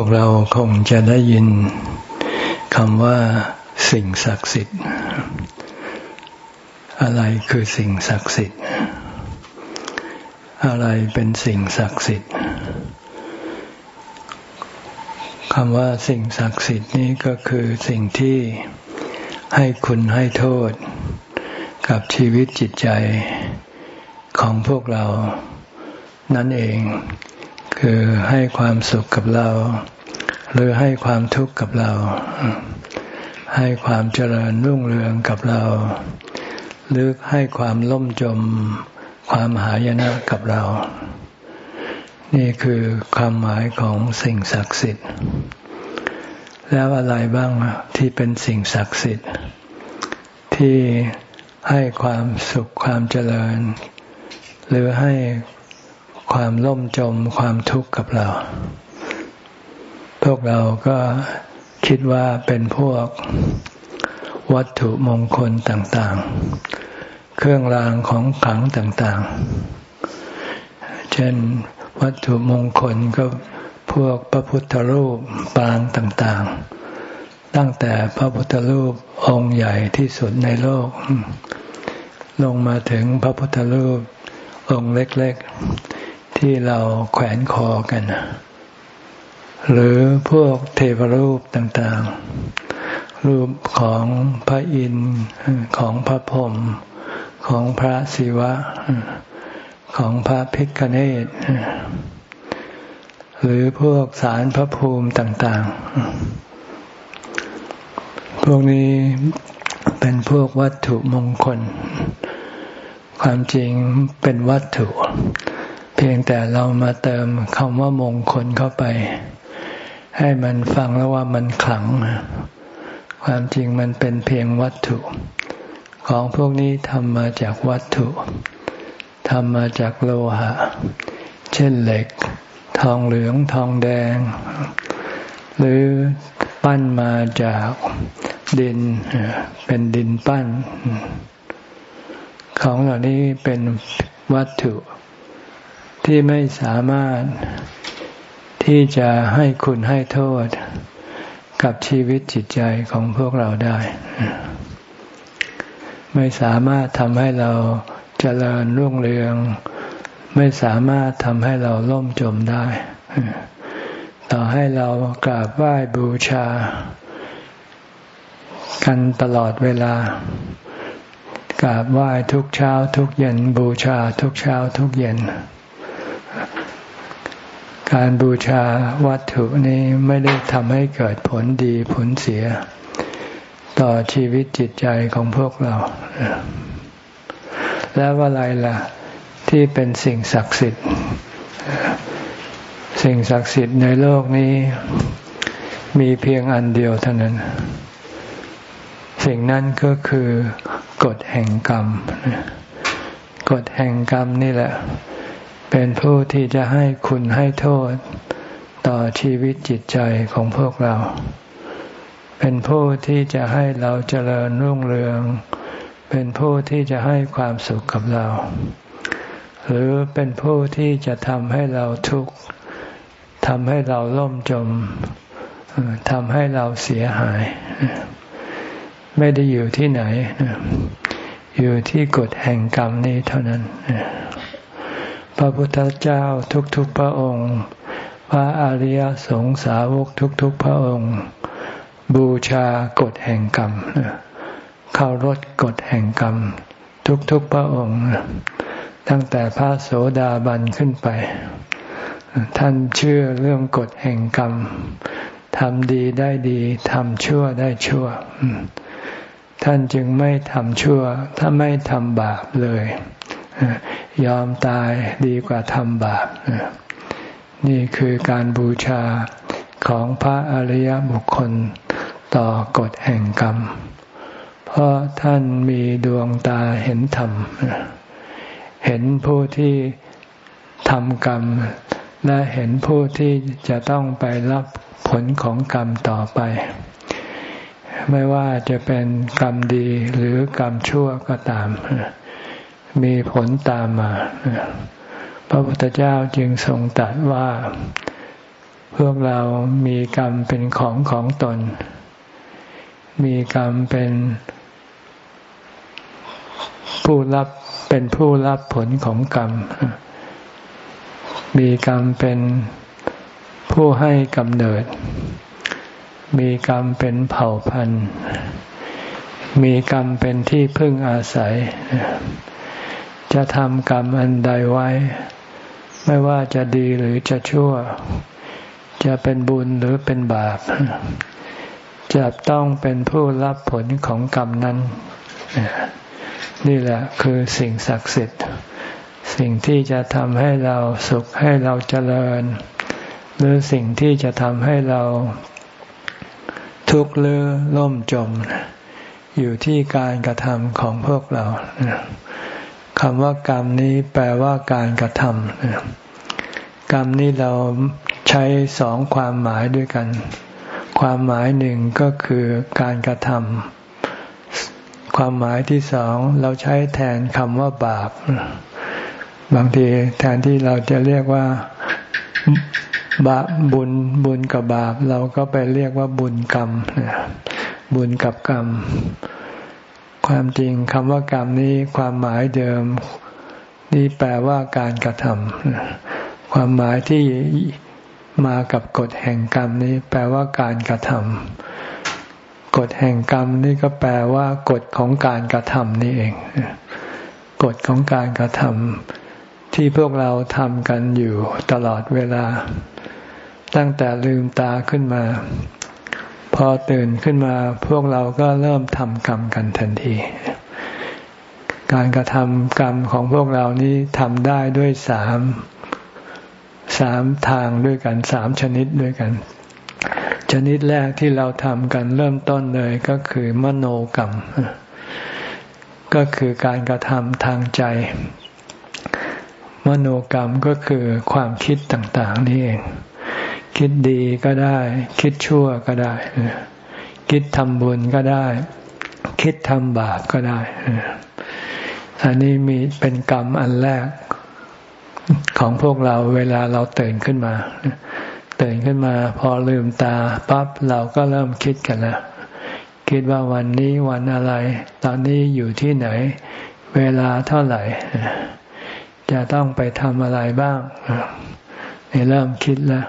วกเราคงจะได้ยินคำว่าสิ่งศักดิ์สิทธิ์ อะไรคือสิ่งศักดิ์สิทธิ์ อะไรเป็นสิ่งศักดิ์สิทธิ์คำว่าสิ่งศักดิ์สิทธิ์นี้ก็คือสิ่งที่ให้คุณให้โทษ กับชีวิตจิตใจของพวกเรานั่นเอง คือให้ความสุขกับเรา หรือให้ความทุกข์กับเรา ให้ความเจริญรุ่งเรืองกับเรา หรือให้ความล่มจม ความหายนะกับเรา นี่คือความหมายของสิ่งศักดิ์สิทธิ์ แล้วอะไรบ้างที่เป็นสิ่งศักดิ์สิทธิ์ ที่ให้ความสุขความเจริญ หรือให้ความล่มจมความทุกข์กับเรา พวกเราก็คิดว่าเป็นพวกวัตถุมงคลต่างๆ เครื่องรางของขลังต่างๆ เช่นวัตถุมงคลก็พวกพระพุทธรูปปางต่างๆ ตั้งแต่พระพุทธรูปองค์ใหญ่ที่สุดในโลก ลงมาถึงพระพุทธรูปองค์เล็กๆ ที่เราแขวนคอกัน หรือพวกเทวรูปต่างๆ รูปของพระอินทร์ของพระพรหมของพระศิวะ ของพระพิฆเนศหรือพวกสารพระภูมิต่าง ๆ พวกนี้เป็นพวกวัตถุมงคล ความจริงเป็นวัตถุ เพียงแต่เรามาเติมคำว่ามงคลเข้าไป ให้มันฟังแล้วว่ามันขลัง ความจริงมันเป็นเพียงวัตถุ ของพวกนี้ทำมาจากวัตถุทำมาจากโลหะ เช่นเหล็ก ทองเหลืองทองแดง หรือปั้นมาจากดินเป็นดินปั้น ของเหล่านี้เป็นวัตถุที่ไม่สามารถ ที่จะให้คุณให้โทษกับชีวิตจิตใจของพวกเราได้ ไม่สามารถทำให้เราเจริญรุ่งเรือง ไม่สามารถทำให้เราล่มจมได้ ต่อให้เรากราบไหว้บูชา กันตลอดเวลากราบไหว้ทุกเช้าทุกเย็นบูชาทุกเช้าทุกเย็น การบูชาวัตถุนี้ไม่ได้ทำให้เกิดผลดีผลเสีย ต่อชีวิตจิตใจของพวกเรา แล้วอะไรล่ะ ที่เป็นสิ่งศักดิ์สิทธิ์ สิ่งศักดิ์สิทธิ์ในโลกนี้ มีเพียงอันเดียวเท่านั้น สิ่งนั้นก็คือกฎแห่งกรรมกฎแห่งกรรมนี่แหละ เป็นผู้ที่จะให้คุณให้โทษต่อชีวิตจิตใจของพวกเรา เป็นผู้ที่จะให้เราเจริญรุ่งเรือง เป็นผู้ที่จะให้ความสุขกับเรา หรือเป็นผู้ที่จะทำให้เราทุกข์ทำให้เราล่มจมทำให้เราเสียหาย ไม่ได้อยู่ที่ไหน อยู่ที่กฎแห่งกรรมนี้เท่านั้น พระพุทธเจ้าทุกๆพระองค์ พระอริยสงสาวกทุกๆพระองค์ บูชากฎแห่งกรรมเข้ารถกฎแห่งกรรม ทุกๆพระองค์ ตั้งแต่พระโสดาบันขึ้นไป ท่านเชื่อเรื่องกฎแห่งกรรมทำดีได้ดีทำชั่วได้ชั่ว ท่านจึงไม่ทำชั่ว ถ้าไม่ทำบาปเลย ยอมตายดีกว่าทำบาปนี่คือการบูชาของพระอริยบุคคลต่อกฎแห่งกรรม เพราะท่านมีดวงตาเห็นธรรม เห็นผู้ที่ทำกรรม และเห็นผู้ที่จะต้องไปรับผลของกรรมต่อไป ไม่ว่าจะเป็นกรรมดีหรือกรรมชั่วก็ตาม มีผลตามมา พระพุทธเจ้าจึงทรงตรัสว่า พวกเรามีกรรมเป็นของของตน มีกรรมเป็นผู้รับเป็นผู้รับผลของกรรม มีกรรมเป็นผู้ให้กำเนิด มีกรรมเป็นเผ่าพันธุ์ มีกรรมเป็นที่พึ่งอาศัย จะทำกรรมอันใดไว้ ไม่ว่าจะดีหรือจะชั่ว จะเป็นบุญหรือเป็นบาป จะต้องเป็นผู้รับผลของกรรมนั้น นี่แหละคือสิ่งศักดิ์สิทธิ์ สิ่งที่จะทำให้เราสุขให้เราเจริญ หรือสิ่งที่จะทำให้เราทุกข์หรือล่มจม อยู่ที่การกระทำของพวกเรา คำว่ากรรมนี้แปลว่าการกระทำกรรมนี้เราใช้สองความหมายด้วยกัน ความหมายหนึ่งก็คือการกระทำความหมายที่สองเราใช้แทนคำว่าบาป บางทีแทนที่เราจะเรียกว่าบาบุญบุญกับบาป เราก็ไปเรียกว่าบุญกรรมบุญกับกรรม ความจริงคำว่ากรรมนี้ความหมายเดิม นี่แปลว่าการกระทำความหมายที่มากับกฎแห่งกรรมนี้แปลว่าการกระทำกฎแห่งกรรมนี่ก็แปลว่ากฎของการกระทำนี่เองกฎของการกระทำที่พวกเราทำกันอยู่ตลอดเวลา ตั้งแต่ลืมตาขึ้นมา พอตื่นขึ้นมาพวกเราก็เริ่มทำกรรมกันทันที การกระทำกรรมของพวกเรานี้ทำได้ด้วยสามสามทางด้วยกันสามชนิดด้วยกัน ชนิดแรกที่เราทำกันเริ่มต้นเลยก็คือมโนกรรม ก็คือการกระทำทางใจ มโนกรรมก็คือความคิดต่าง ๆ นี่เอง คิดดีก็ได้ คิดชั่วก็ได้ คิดทำบุญก็ได้ คิดทำบาปก็ได้ อันนี้มีเป็นกรรมอันแรกของพวกเราเวลาเราตื่นขึ้นมา ตื่นขึ้นมาพอลืมตาปั๊บเราก็เริ่มคิดกันแล้วคิดว่าวันนี้วันอะไร ตอนนี้อยู่ที่ไหน เวลาเท่าไหร่ จะต้องไปทำอะไรบ้างเริ่มคิดแล้ว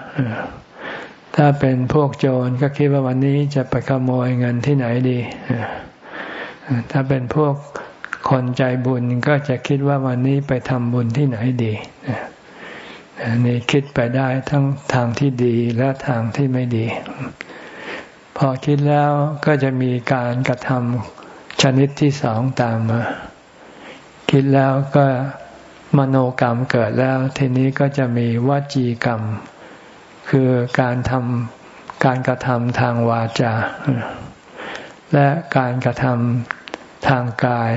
ถ้าเป็นพวกโจรก็คิดว่าวันนี้จะไปขโมยเงินที่ไหนดี ถ้าเป็นพวกคนใจบุญก็จะคิดว่าวันนี้ไปทำบุญที่ไหนดีนี่คิดไปได้ทั้งทางที่ดีและทางที่ไม่ดี พอคิดแล้วก็จะมีการกระทำชนิดที่สองตามมา คิดแล้วก็มโนกรรมเกิดแล้ว ทีนี้ก็จะมีวจีกรรม คือการทำการกระทำทางวาจา และการกระทำทางกาย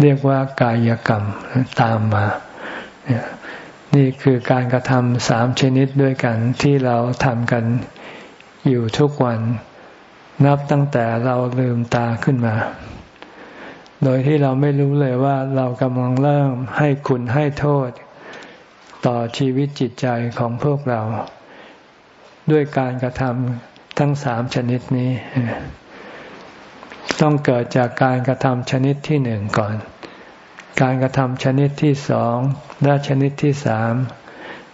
เรียกว่ากายกรรมตามมา นี่คือการกระทำสามชนิดด้วยกันที่เราทำกันอยู่ทุกวัน นับตั้งแต่เราลืมตาขึ้นมา โดยที่เราไม่รู้เลยว่าเรากำลังเริ่มให้คุณให้โทษต่อชีวิตจิตใจของพวกเรา ด้วยการกระทำทั้งสามชนิดนี้ ต้องเกิดจากการกระทำชนิดที่หนึ่งก่อน การกระทำชนิดที่สองและชนิดที่สาม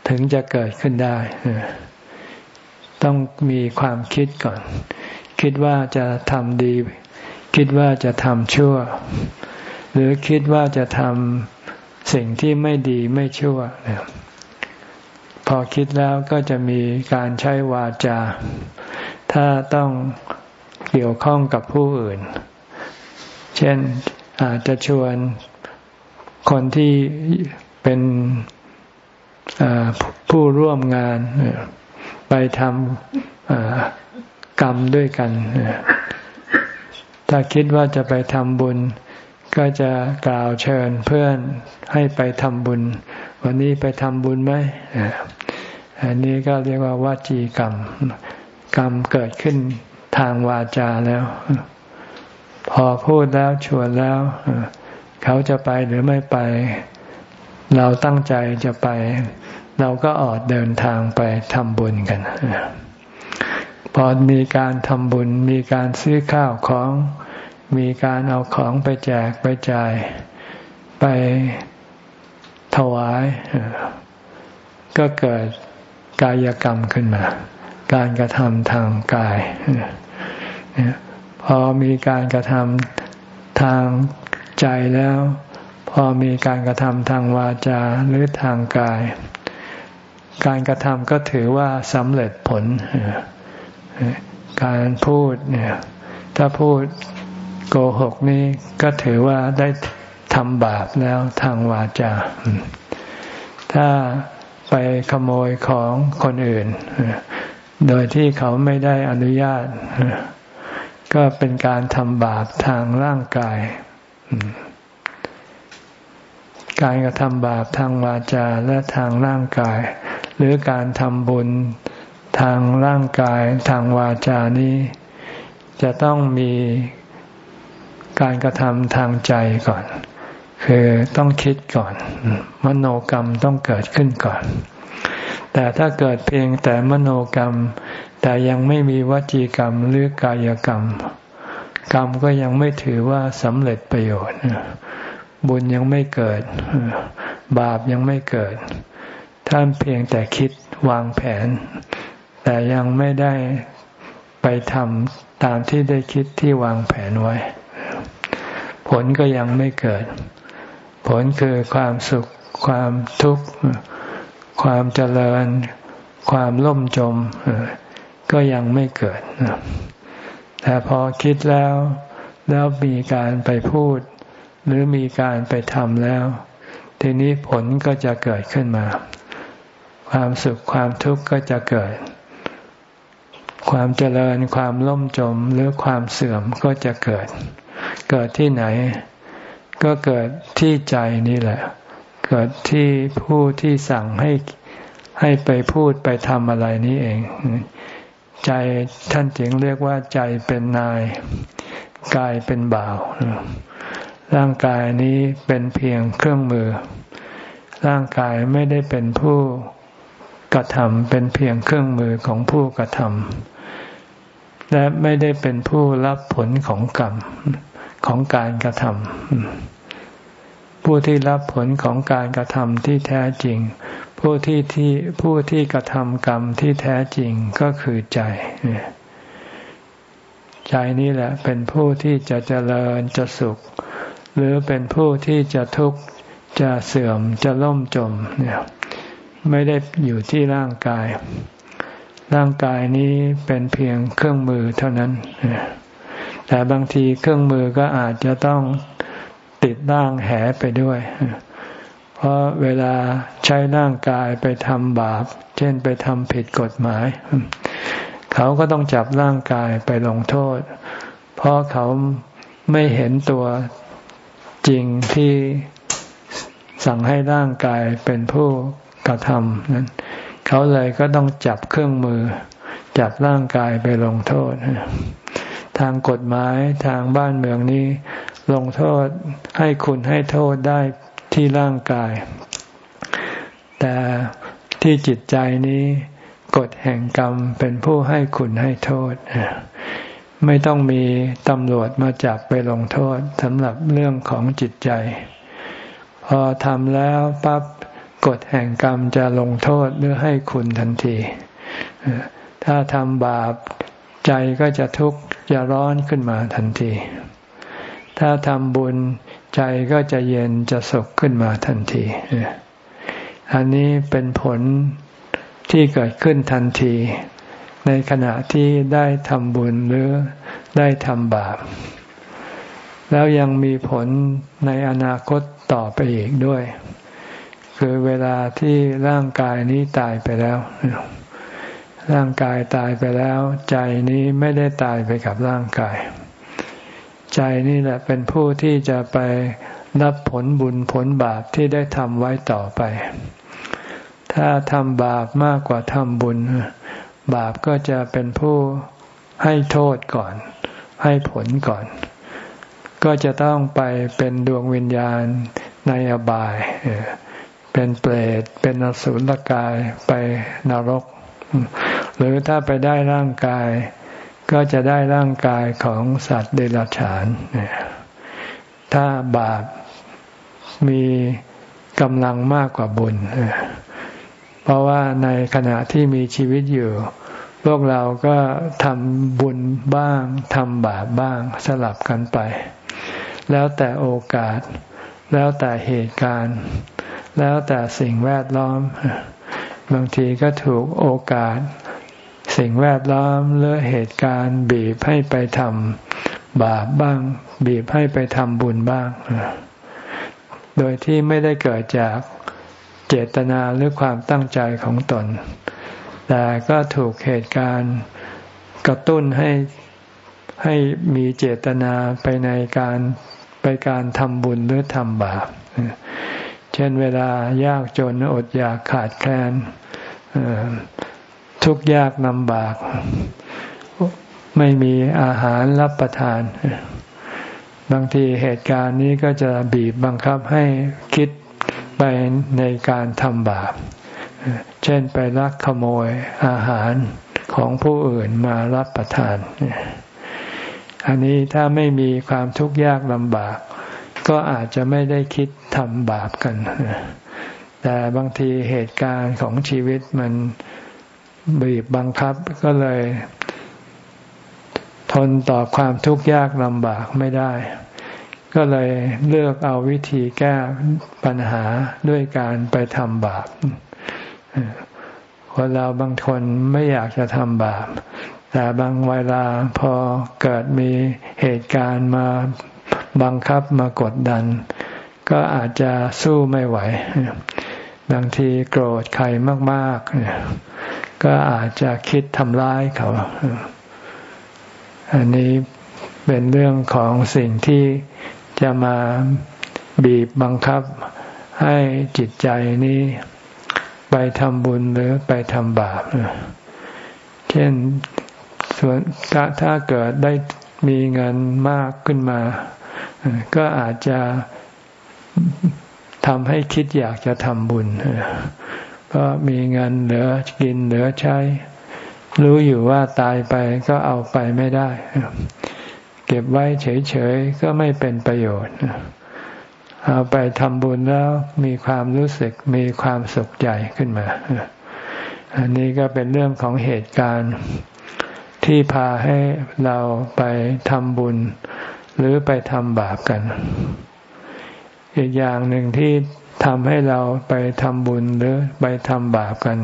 ถึงจะเกิดขึ้นได้ ต้องมีความคิดก่อน คิดว่าจะทำดี คิดว่าจะทำชั่ว หรือคิดว่าจะทำสิ่งที่ไม่ดีไม่ชั่ว พอคิดแล้วก็จะมีการใช้วาจา ถ้าต้องเกี่ยวข้องกับผู้อื่น เช่นอาจจะชวนคนที่เป็นผู้ร่วมงานไปทำกรรมด้วยกัน ถ้าคิดว่าจะไปทำบุญ ก็จะกล่าวเชิญเพื่อนให้ไปทำบุญ วันนี้ไปทำบุญไหมอันนี้ก็เรียกว่าวาจีกรรม กรรมเกิดขึ้นทางวาจาแล้ว พอพูดแล้วชวนแล้ว เขาจะไปหรือไม่ไป เราตั้งใจจะไป เราก็ออกเดินทางไปทำบุญกันพอมีการทำบุญ มีการซื้อข้าวของ มีการเอาของไปแจกไปจ่าย ไป ถวาย ก็เกิดกายกรรมขึ้นมา การกระทำทางกาย พอมีการกระทำทางใจแล้ว พอมีการกระทำทางวาจาหรือทางกาย การกระทำก็ถือว่าสำเร็จผล การพูดเนี่ยถ้าพูดโกหกนี่ก็ถือว่าได้ ทำบาปแล้วทางวาจา ถ้าไปขโมยของคนอื่น โดยที่เขาไม่ได้อนุญาต ก็เป็นการทำบาปทางร่างกาย การกระทำบาปทางวาจาและทางร่างกาย หรือการทำบุญทางร่างกายทางวาจานี้ จะต้องมีการกระทำทางใจก่อน คือต้องคิดก่อน มโนกรรมต้องเกิดขึ้นก่อน แต่ถ้าเกิดเพียงแต่มโนกรรม แต่ยังไม่มีวจีกรรมหรือกายกรรม กรรมก็ยังไม่ถือว่าสำเร็จประโยชน์ บุญยังไม่เกิด บาปยังไม่เกิดท่านเพียงแต่คิดวางแผน แต่ยังไม่ได้ไปทำตามที่ได้คิดที่วางแผนไว้ ผลก็ยังไม่เกิด ผลคือความสุข ความทุกข์ ความเจริญ ความล่มจม ก็ยังไม่เกิด แต่พอคิดแล้ว แล้วมีการไปพูด หรือมีการไปทำแล้ว ทีนี้ผลก็จะเกิดขึ้นมา ความสุขความทุกข์ก็จะเกิด ความเจริญความล่มจมหรือความเสื่อมก็จะเกิด เกิดที่ไหน ก็เกิดที่ใจนี่แหละ เกิดที่ผู้ที่สั่งให้ให้ไปพูดไปทำอะไรนี้เอง ใจท่านจึงเรียกว่าใจเป็นนาย กายเป็นบ่าว ร่างกายนี้เป็นเพียงเครื่องมือ ร่างกายไม่ได้เป็นผู้กระทำเป็นเพียงเครื่องมือของผู้กระทำและไม่ได้เป็นผู้รับผลของกรรม ของการกระทำผู้ที่รับผลของการกระทำที่แท้จริง ผู้ที่ที่ผู้ที่กระทำกรรมที่แท้จริงก็คือใจใจนี้แหละเป็นผู้ที่จะเจริญจะสุข หรือเป็นผู้ที่จะทุกข์จะเสื่อมจะล่มจมเนี่ยไม่ได้อยู่ที่ร่างกาย ร่างกายนี้เป็นเพียงเครื่องมือเท่านั้น แต่บางทีเครื่องมือก็อาจจะต้องติดร่างแหไปด้วย เพราะเวลาใช้ร่างกายไปทำบาป เช่นไปทำผิดกฎหมาย เขาก็ต้องจับร่างกายไปลงโทษ เพราะเขาไม่เห็นตัวจริงที่สั่งให้ร่างกายเป็นผู้กระทำนั้นเขาเลยก็ต้องจับเครื่องมือ จับร่างกายไปลงโทษ ทางกฎหมายทางบ้านเมืองนี้ ลงโทษให้คุณให้โทษได้ที่ร่างกาย แต่ที่จิตใจนี้กฎแห่งกรรมเป็นผู้ให้คุณให้โทษ ไม่ต้องมีตำรวจมาจับไปลงโทษสำหรับเรื่องของจิตใจ พอทำแล้วปั๊บกฎแห่งกรรมจะลงโทษหรือให้คุณทันที ถ้าทำบาป ใจก็จะทุกข์จะร้อนขึ้นมาทันที ถ้าทำบุญใจก็จะเย็นจะสุขขึ้นมาทันที อันนี้เป็นผลที่เกิดขึ้นทันที ในขณะที่ได้ทำบุญหรือได้ทำบาป แล้วยังมีผลในอนาคตต่อไปอีกด้วย คือเวลาที่ร่างกายนี้ตายไปแล้ว ร่างกายตายไปแล้ว ใจนี้ไม่ได้ตายไปกับร่างกาย ใจนี่แหละเป็นผู้ที่จะไปรับผลบุญผลบาปที่ได้ทำไว้ต่อไป ถ้าทำบาปมากกว่าทำบุญ บาปก็จะเป็นผู้ให้โทษก่อน ให้ผลก่อน ก็จะต้องไปเป็นดวงวิญญาณในอบาย เป็นเปรต เป็นอสุรกาย ไปนรก หรือถ้าไปได้ร่างกาย ก็จะได้ร่างกายของสัตว์เดรัจฉานถ้าบาปมีกำลังมากกว่าบุญ เพราะว่าในขณะที่มีชีวิตอยู่ พวกเราก็ทำบุญบ้างทำบาปบ้างสลับกันไป แล้วแต่โอกาส แล้วแต่เหตุการณ์ แล้วแต่สิ่งแวดล้อม บางทีก็ถูกโอกาส สิ่งแวดล้อมหรือเหตุการณ์บีบให้ไปทำบาปบ้าง บีบให้ไปทำบุญบ้าง โดยที่ไม่ได้เกิดจากเจตนาหรือความตั้งใจของตน แต่ก็ถูกเหตุการณ์กระตุ้นให้ให้มีเจตนาไปในการไปการทำบุญหรือทำบาป เช่นเวลายากจนอดอยากขาดแคลน ทุกยากลำบาก ไม่มีอาหารรับประทาน บางทีเหตุการณ์นี้ก็จะบีบบังคับให้คิดไปในการทำบาป เช่นไปลักขโมยอาหารของผู้อื่นมารับประทาน อันนี้ถ้าไม่มีความทุกข์ยากลำบาก ก็อาจจะไม่ได้คิดทำบาปกัน แต่บางทีเหตุการณ์ของชีวิตมัน บีบบังคับก็เลย ทนต่อความทุกข์ยากลำบากไม่ได้ ก็เลยเลือกเอาวิธีแก้ปัญหาด้วยการไปทำบาปคนเราบางคนไม่อยากจะทำบาป แต่บางเวลาพอเกิดมีเหตุการณ์มาบังคับมากดดัน ก็อาจจะสู้ไม่ไหว บางทีโกรธใครมาก ๆ ก็อาจจะคิดทำร้ายเขา อันนี้เป็นเรื่องของสิ่งที่จะมาบีบบังคับให้จิตใจนี้ไปทำบุญหรือไปทำบาป เช่นส่วนถ้าเกิดได้มีเงินมากขึ้นมา ก็อาจจะทำให้คิดอยากจะทำบุญ เพราะมีเงินเหลือกินเหลือใช้ รู้อยู่ว่าตายไปก็เอาไปไม่ได้ เก็บไว้เฉยๆ ก็ไม่เป็นประโยชน์ เอาไปทำบุญแล้วมีความรู้สึกมีความสุขใจขึ้นมา อันนี้ก็เป็นเรื่องของเหตุการณ์ที่พาให้เราไปทำบุญ หรือไปทำบาปกัน อีกอย่างหนึ่งที่ ทำให้เราไปทำบุญหรือไปทำบาปกัน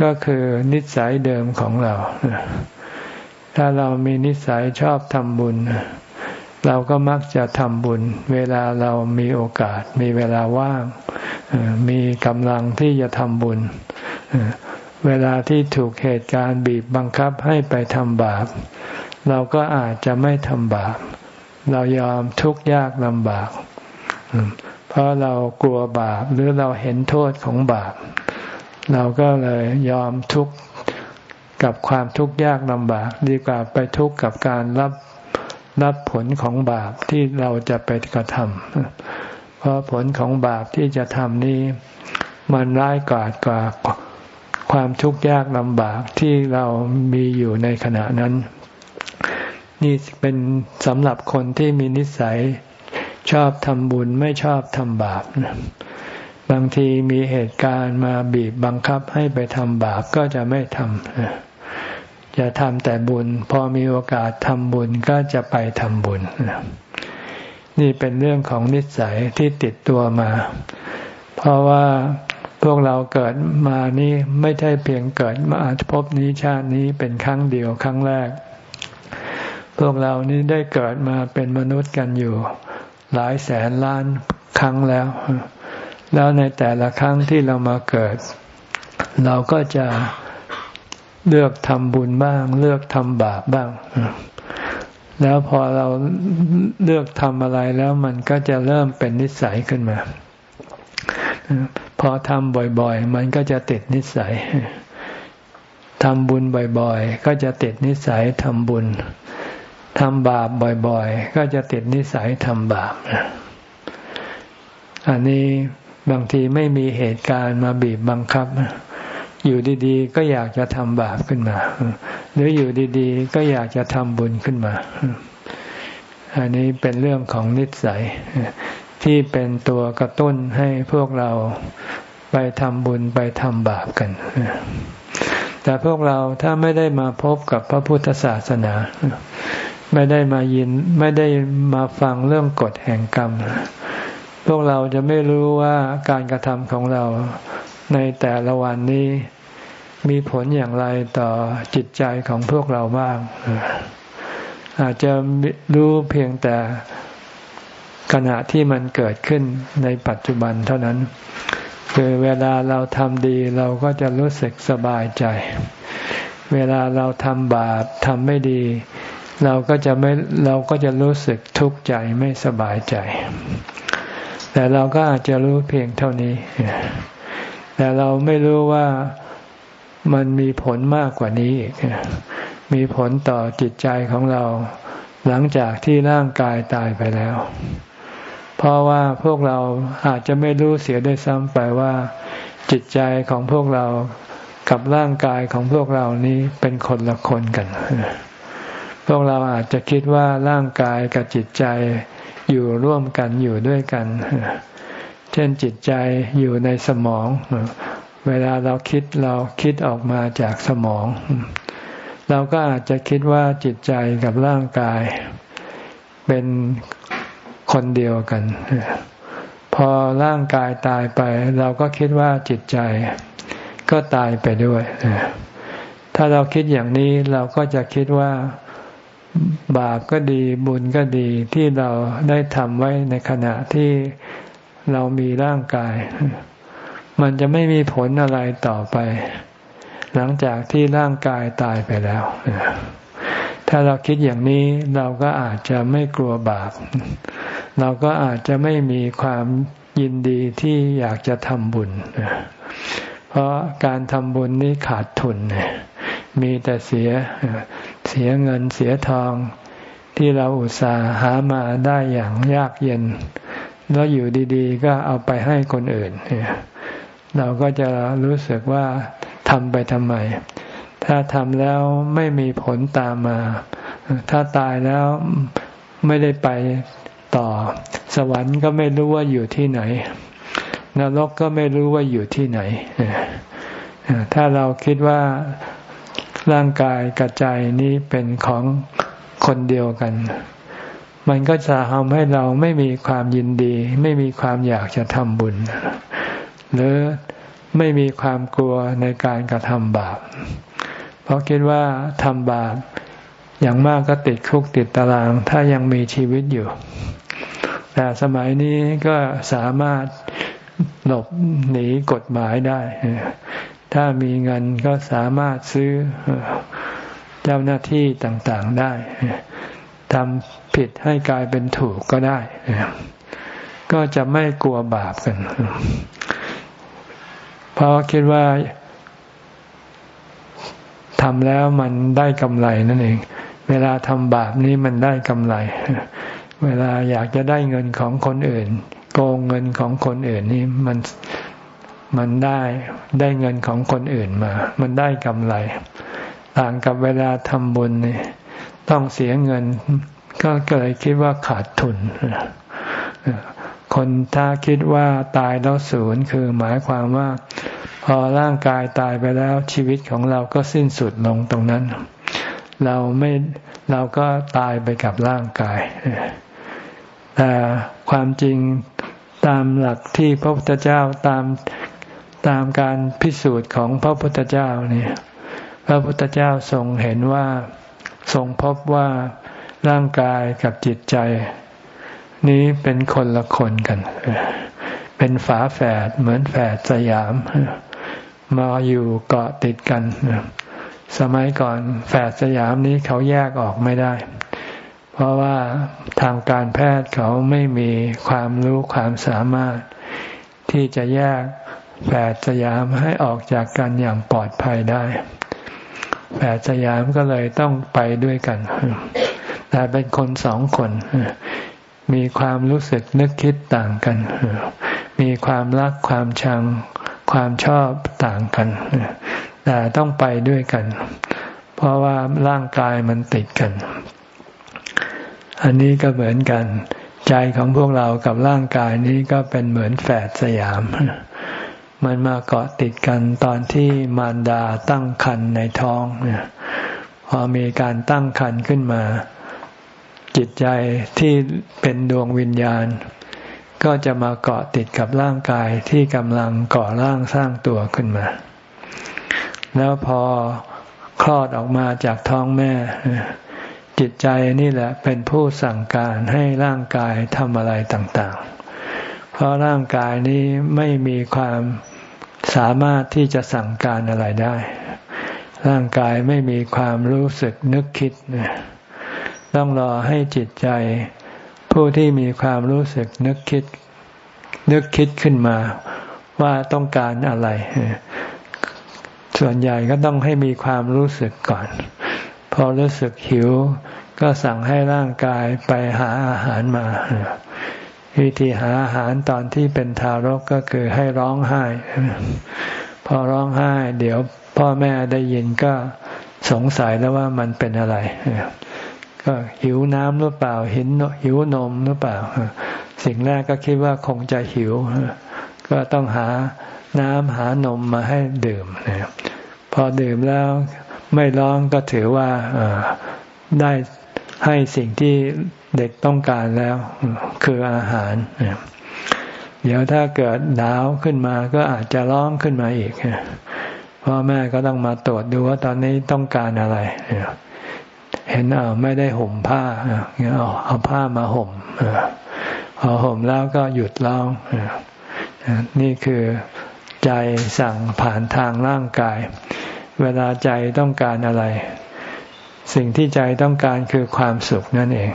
ก็คือนิสัยเดิมของเรา ถ้าเรามีนิสัยชอบทำบุญ เราก็มักจะทำบุญ เวลาเรามีโอกาส มีเวลาว่าง มีกำลังที่จะทำบุญ เวลาที่ถูกเหตุการณ์บีบบังคับให้ไปทำบาป เราก็อาจจะไม่ทำบาป เรายอมทุกข์ยากลำบาก เพราะเรากลัวบาปหรือเราเห็นโทษของบาป เราก็เลยยอมทุกข์กับความทุกข์ยากลำบาก ดีกว่าไปทุกข์กับการรับรับผลของบาปที่เราจะไปกระทำเพราะผลของบาปที่จะทำนี้ มันร้ายกาจกว่าความทุกข์ยากลำบากที่เรามีอยู่ในขณะนั้น นี่เป็นสำหรับคนที่มีนิสัย ชอบทำบุญไม่ชอบทำบาปบางทีมีเหตุการณ์มาบีบบังคับให้ไปทำบาปก็จะไม่ทำจะทำแต่บุญ พอมีโอกาสทำบุญก็จะไปทำบุญ นี่เป็นเรื่องของนิสัยที่ติดตัวมา เพราะว่าพวกเราเกิดมานี่ไม่ใช่เพียงเกิดมาพบนี้ชาตินี้เป็นครั้งเดียวครั้งแรก พวกเรานี่ได้เกิดมาเป็นมนุษย์กันอยู่ หลายแสนล้านครั้งแล้ว แล้วในแต่ละครั้งที่เรามาเกิด เราก็จะเลือกทำบุญบ้าง เลือกทำบาปบ้าง แล้วพอเราเลือกทำอะไรแล้วมันก็จะเริ่มเป็นนิสัยขึ้นมา พอทำบ่อยๆ มันก็จะติดนิสัยทำบุญบ่อยๆ ก็จะติดนิสัยทำบุญ ทำบาปบ่อยๆ ก็จะติดนิสัยทำบาป อันนี้บางทีไม่มีเหตุการณ์มาบีบบังคับ อยู่ดีๆ ก็อยากจะทำบาปขึ้นมา หรืออยู่ดีๆ ก็อยากจะทำบุญขึ้นมา อันนี้เป็นเรื่องของนิสัย ที่เป็นตัวกระตุ้นให้พวกเราไปทำบุญไปทำบาปกัน แต่พวกเราถ้าไม่ได้มาพบกับพระพุทธศาสนา ไม่ได้มายินไม่ได้มาฟังเรื่องกฎแห่งกรรม พวกเราจะไม่รู้ว่าการกระทำของเราในแต่ละวันนี้มีผลอย่างไรต่อจิตใจของพวกเราบ้าง อาจจะรู้เพียงแต่ขณะที่มันเกิดขึ้นในปัจจุบันเท่านั้น คือเวลาเราทำดีเราก็จะรู้สึกสบายใจ เวลาเราทำบาปทำไม่ดี เราก็จะไม่เราก็จะรู้สึกทุกข์ใจไม่สบายใจ แต่เราก็อาจจะรู้เพียงเท่านี้ แต่เราไม่รู้ว่ามันมีผลมากกว่านี้อีกมีผลต่อจิตใจของเรา หลังจากที่ร่างกายตายไปแล้ว เพราะว่าพวกเราอาจจะไม่รู้เสียด้วยซ้ำไปว่า จิตใจของพวกเรากับร่างกายของพวกเรานี้เป็นคนละคนกัน พวกเราอาจจะคิดว่าร่างกายกับจิตใจอยู่ร่วมกันอยู่ด้วยกัน เช่นจิตใจอยู่ในสมอง เวลาเราคิดเราคิดออกมาจากสมอง เราก็อาจจะคิดว่าจิตใจกับร่างกาย เป็นคนเดียวกัน พอร่างกายตายไป เราก็คิดว่าจิตใจก็ตายไปด้วย ถ้าเราคิดอย่างนี้เราก็จะคิดว่า บาปก็ดีบุญก็ดีที่เราได้ทำไว้ในขณะที่เรามีร่างกาย มันจะไม่มีผลอะไรต่อไป หลังจากที่ร่างกายตายไปแล้ว ถ้าเราคิดอย่างนี้เราก็อาจจะไม่กลัวบาป เราก็อาจจะไม่มีความยินดีที่อยากจะทำบุญ เพราะการทำบุญนี้ขาดทุน มีแต่เสีย เสียเงินเสียทอง ที่เราอุตส่าห์หามาได้อย่างยากเย็น แล้วอยู่ดีๆ ก็เอาไปให้คนอื่น เราก็จะรู้สึกว่าทำไปทำไม ถ้าทำแล้วไม่มีผลตามมา ถ้าตายแล้วไม่ได้ไปต่อ สวรรค์ก็ไม่รู้ว่าอยู่ที่ไหน นรกก็ไม่รู้ว่าอยู่ที่ไหนถ้าเราคิดว่า ร่างกายกับใจนี้เป็นของคนเดียวกัน มันก็จะทำให้เราไม่มีความยินดี ไม่มีความอยากจะทำบุญ หรือไม่มีความกลัวในการกระทำบาป เพราะคิดว่าทำบาปอย่างมากก็ติดคุกติดตาราง ถ้ายังมีชีวิตอยู่ แต่สมัยนี้ก็สามารถหลบหนีกฎหมายได้ ถ้ามีเงินก็สามารถซื้อเจ้าหน้าที่ต่างๆได้ทำผิดให้กลายเป็นถูกก็ได้ ก็จะไม่กลัวบาปกัน เพราะคิดว่าทำแล้วมันได้กำไรนั่นเอง เวลาทำบาปนี้มันได้กำไร เวลาอยากจะได้เงินของคนอื่น โกงเงินของคนอื่นนี่มัน มันได้ได้เงินของคนอื่นมา มันได้กำไร ต่างกับเวลาทำบุญเนี่ยต้องเสียเงินก็เลยคิดว่าขาดทุน คนถ้าคิดว่าตายแล้วศูนย์คือหมายความว่า พอร่างกายตายไปแล้วชีวิตของเราก็สิ้นสุดลงตรงนั้น เราไม่เราก็ตายไปกับร่างกาย แต่ความจริงตามหลักที่พระพุทธเจ้าตาม ตามการพิสูจน์ของพระพุทธเจ้าเนี่ยพระพุทธเจ้าทรงเห็นว่าทรงพบว่าร่างกายกับจิตใจ นี้เป็นคนละคนกัน เป็นฝาแฝดเหมือนแฝดสยาม มาอยู่เกาะติดกัน สมัยก่อนแฝดสยามนี้เขาแยกออกไม่ได้ เพราะว่าทางการแพทย์เขาไม่มีความรู้ความสามารถ ที่จะแยก แฝดสยามให้ออกจากกันอย่างปลอดภัยได้แฝดสยามก็เลยต้องไปด้วยกัน แต่เป็นคนสองคน มีความรู้สึกนึกคิดต่างกัน มีความรักความชัง ความชอบต่างกัน แต่ต้องไปด้วยกัน เพราะว่าร่างกายมันติดกัน อันนี้ก็เหมือนกัน ใจของพวกเรากับร่างกายนี้ก็เป็นเหมือนแฝดสยาม มันมาเกาะติดกันตอนที่มารดาตั้งคันในท้องพอมีการตั้งคันขึ้นมา จิตใจที่เป็นดวงวิญญาณ ก็จะมาเกาะติดกับร่างกายที่กำลังก่อร่างสร้างตัวขึ้นมา แล้วพอคลอดออกมาจากท้องแม่ จิตใจนี่แหละเป็นผู้สั่งการให้ร่างกายทำอะไรต่างๆ เพราะร่างกายนี้ไม่มีความสามารถที่จะสั่งการอะไรได้ ร่างกายไม่มีความรู้สึกนึกคิด ต้องรอให้จิตใจ ผู้ที่มีความรู้สึกนึกคิด นึกคิดขึ้นมาว่าต้องการอะไร ส่วนใหญ่ก็ต้องให้มีความรู้สึกก่อน พอรู้สึกหิว ก็สั่งให้ร่างกายไปหาอาหารมา วิธีหาอาหารตอนที่เป็นทารกก็คือให้ร้องไห้ พอร้องไห้ เดี๋ยวพ่อแม่ได้ยินก็สงสัยแล้วว่ามันเป็นอะไร ก็หิวน้ำหรือเปล่าหินหิวนมหรือเปล่า สิ่งแรกก็คิดว่าคงจะหิว ก็ต้องหาน้ำหานมมาให้ดื่มนะพอดื่มแล้วไม่ร้องก็ถือว่าได้ให้สิ่งที่ เด็กต้องการแล้ว คืออาหาร เดี๋ยวถ้าเกิดหนาวขึ้นมาก็อาจจะร้องขึ้นมาอีกพ่อแม่ก็ต้องมาตรวจดูว่าตอนนี้ต้องการอะไร เห็นเอาไม่ได้ห่มผ้าเอาเอาผ้ามาห่มพอห่มแล้วก็หยุดร้องนี่คือใจสั่งผ่านทางร่างกาย เวลาใจต้องการอะไร สิ่งที่ใจต้องการคือความสุขนั่นเอง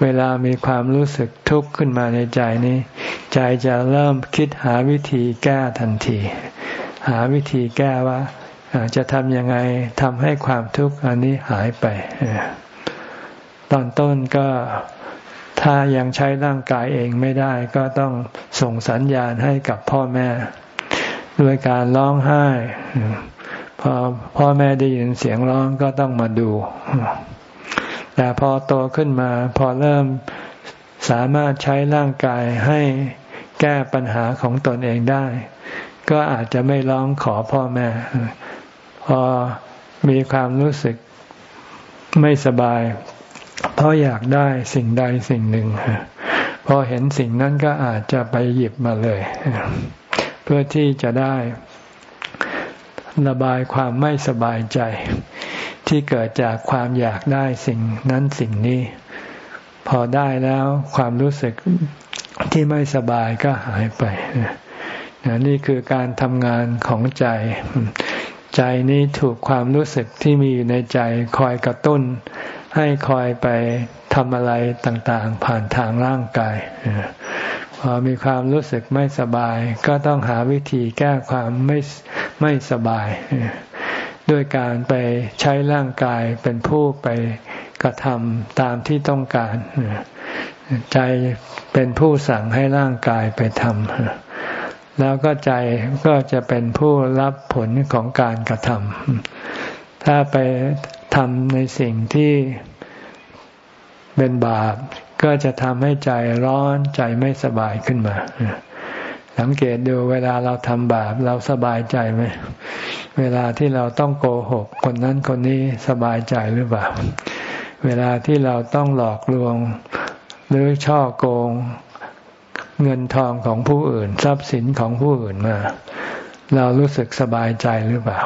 เวลามีความรู้สึกทุกข์ขึ้นมาในใจนี้ ใจจะเริ่มคิดหาวิธีแก้ทันที หาวิธีแก้ว่าจะทำยังไงทำให้ความทุกข์อันนี้หายไป ตอนต้นก็ถ้ายังใช้ร่างกายเองไม่ได้ ก็ต้องส่งสัญญาณให้กับพ่อแม่ ด้วยการร้องไห้ พอพ่อแม่ได้ยินเสียงร้องก็ต้องมาดู แต่พอโตขึ้นมาพอเริ่มสามารถใช้ร่างกายให้แก้ปัญหาของตนเองได้ ก็อาจจะไม่ร้องขอพ่อแม่ พอมีความรู้สึกไม่สบาย เพราะอยากได้สิ่งใดสิ่งหนึ่ง พอเห็นสิ่งนั้นก็อาจจะไปหยิบมาเลย เพื่อที่จะได้ระบายความไม่สบายใจ ที่เกิดจากความอยากได้สิ่งนั้นสิ่งนี้ พอได้แล้วความรู้สึกที่ไม่สบายก็หายไปนี่คือการทำงานของใจ ใจนี้ถูกความรู้สึกที่มีอยู่ในใจคอยกระตุ้น ให้คอยไปทำอะไรต่างๆ ผ่านทางร่างกายพอมีความรู้สึกไม่สบาย ก็ต้องหาวิธีแก้ความไม่ไม่สบาย ด้วยการไปใช้ร่างกายเป็นผู้ไปกระทำตามที่ต้องการ ใจเป็นผู้สั่งให้ร่างกายไปทำแล้วก็ใจก็จะเป็นผู้รับผลของการกระทำถ้าไปทำในสิ่งที่เป็นบาป ก็จะทำให้ใจร้อนใจไม่สบายขึ้นมา สังเกตดูเวลาเราทำบาปเราสบายใจไหม เวลาที่เราต้องโกหก คนนั้นคนนี้สบายใจหรือเปล่า เวลาที่เราต้องหลอกลวง หรือช่อโกง เงินทองของผู้อื่น ทรัพย์สินของผู้อื่นมาเรารู้สึกสบายใจหรือเปล่า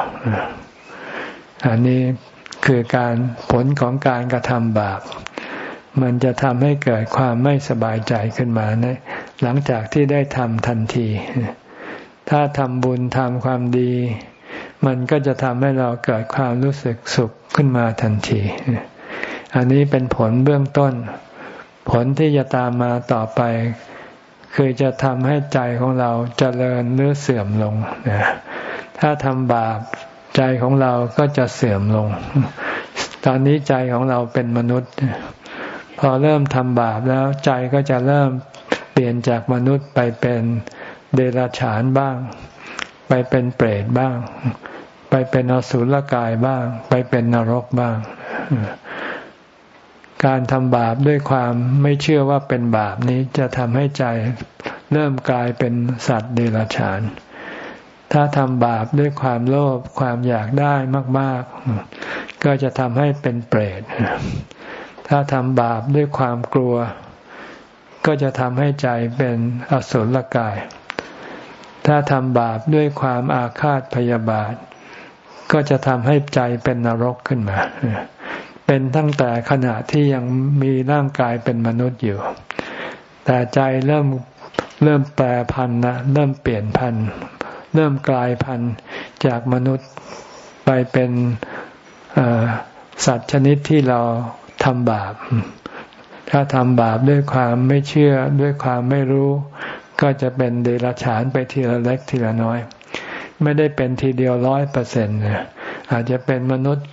อันนี้คือการผลของการกระทำบาป มันจะทำให้เกิดความไม่สบายใจขึ้นมานะหลังจากที่ได้ทำทันที ถ้าทำบุญทำความดี มันก็จะทำให้เราเกิดความรู้สึกสุขขึ้นมาทันที อันนี้เป็นผลเบื้องต้น ผลที่จะตามมาต่อไป คือจะทำให้ใจของเราจเจริญหรือเสื่อมลงนะถ้าทำบาปใจของเราก็จะเสื่อมลง ตอนนี้ใจของเราเป็นมนุษย์ พอเริ่มทำบาปแล้วใจก็จะเริ่มเปลี่ยนจากมนุษย์ไปเป็นเดรัจฉานบ้าง ไปเป็นเปรตบ้าง ไปเป็นอสุรกายบ้าง ไปเป็นนรกบ้าง การทำบาปด้วยความไม่เชื่อว่าเป็นบาปนี้จะทำให้ใจเริ่มกลายเป็นสัตว์เดรัจฉาน ถ้าทำบาปด้วยความโลภความอยากได้มาก ๆ ก็จะทำให้เป็นเปรต ถ้าทำบาปด้วยความกลัว ก็จะทำให้ใจเป็นอสุรกาย ถ้าทำบาปด้วยความอาฆาตพยาบาท ก็จะทำให้ใจเป็นนรกขึ้นมา เป็นตั้งแต่ขณะที่ยังมีร่างกายเป็นมนุษย์อยู่ แต่ใจเริ่มเริ่มแปรพันนะเริ่มเปลี่ยนพันเริ่มกลายพันธุ์จากมนุษย์ไปเป็นสัตว์ชนิดที่เรา ทำบาป ถ้าทำบาปด้วยความไม่เชื่อด้วยความไม่รู้ ก็จะเป็นเดรัจฉานไปทีละเล็กทีละน้อย ไม่ได้เป็นทีเดียวร้อยเปอร์เซ็นต์อาจจะเป็นมนุษย์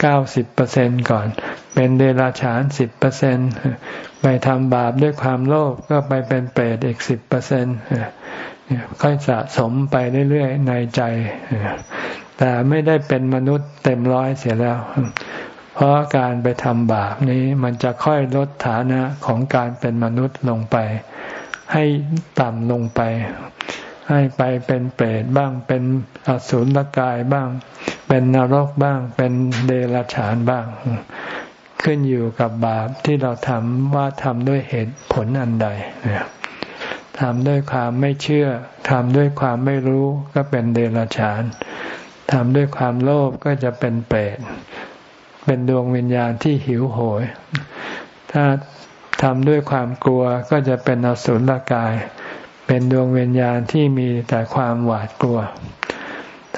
เก้าสิบเปอร์เซ็นก่อน เป็นเดรัจฉานสิบเปอร์เซ็นไปทำบาปด้วยความโลภก็ไปเป็นเปรตอีกสิบเปอร์เซ็นต์ค่อยสะสมไปเรื่อยๆในใจ แต่ไม่ได้เป็นมนุษย์เต็มร้อยเสียแล้ว เพราะการไปทำบาปนี้มันจะค่อยลดฐานะของการเป็นมนุษย์ลงไป ให้ต่ำลงไป ให้ไปเป็นเปรตบ้าง เป็นอสุรกายบ้าง เป็นนรกบ้าง เป็นเดรัจฉานบ้าง ขึ้นอยู่กับบาปที่เราทำว่าทำด้วยเหตุผลอันใดทำด้วยความไม่เชื่อทำด้วยความไม่รู้ก็เป็นเดรัจฉานทำด้วยความโลภก็จะเป็นเปรต เป็นดวงวิญญาณที่หิวโหย ถ้าทำด้วยความกลัวก็จะเป็นอสุรกาย เป็นดวงวิญญาณที่มีแต่ความหวาดกลัว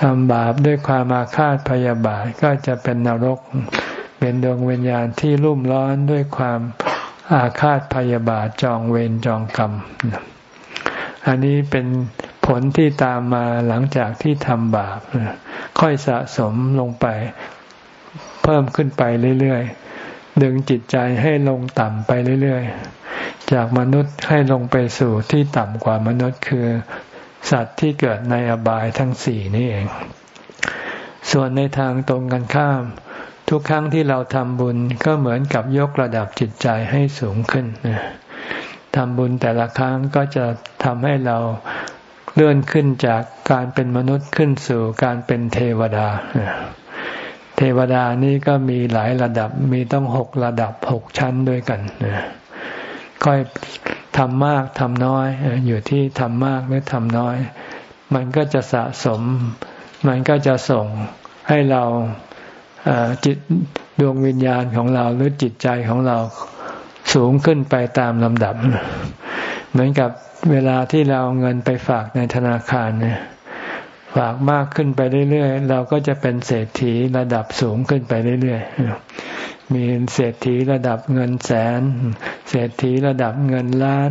ทำบาปด้วยความอาฆาตพยาบาทก็จะเป็นนรก เป็นดวงวิญญาณที่รุ่มร้อนด้วยความอาฆาตพยาบาทจองเวรจองกรรม อันนี้เป็นผลที่ตามมาหลังจากที่ทำบาป ค่อยสะสมลงไป เพิ่มขึ้นไปเรื่อยๆ ดึงจิตใจให้ลงต่ำไปเรื่อยๆ จากมนุษย์ให้ลงไปสู่ที่ต่ำกว่ามนุษย์คือ สัตว์ที่เกิดในอบายทั้งสี่นี่เอง ส่วนในทางตรงกันข้าม ทุกครั้งที่เราทำบุญก็เหมือนกับยกระดับจิตใจให้สูงขึ้นทำบุญแต่ละครั้งก็จะทำให้เราเลื่อนขึ้นจากการเป็นมนุษย์ขึ้นสู่การเป็นเทวดา เทวดานี่ก็มีหลายระดับมีต้องหกระดับหกชั้นด้วยกันค่อยทำมากทำน้อย อยู่ที่ทำมากหรือทำน้อย มันก็จะสะสม มันก็จะส่งให้เราจิตดวงวิญญาณของเราหรือจิตใจของเราสูงขึ้นไปตามลำดับ เหมือนกับเวลาที่เราเงินไปฝากในธนาคารเนี่ย ฝากมากขึ้นไปเรื่อยๆ เราก็จะเป็นเศรษฐีระดับสูงขึ้นไปเรื่อยๆ มีเศรษฐีระดับเงินแสน เศรษฐีระดับเงินล้าน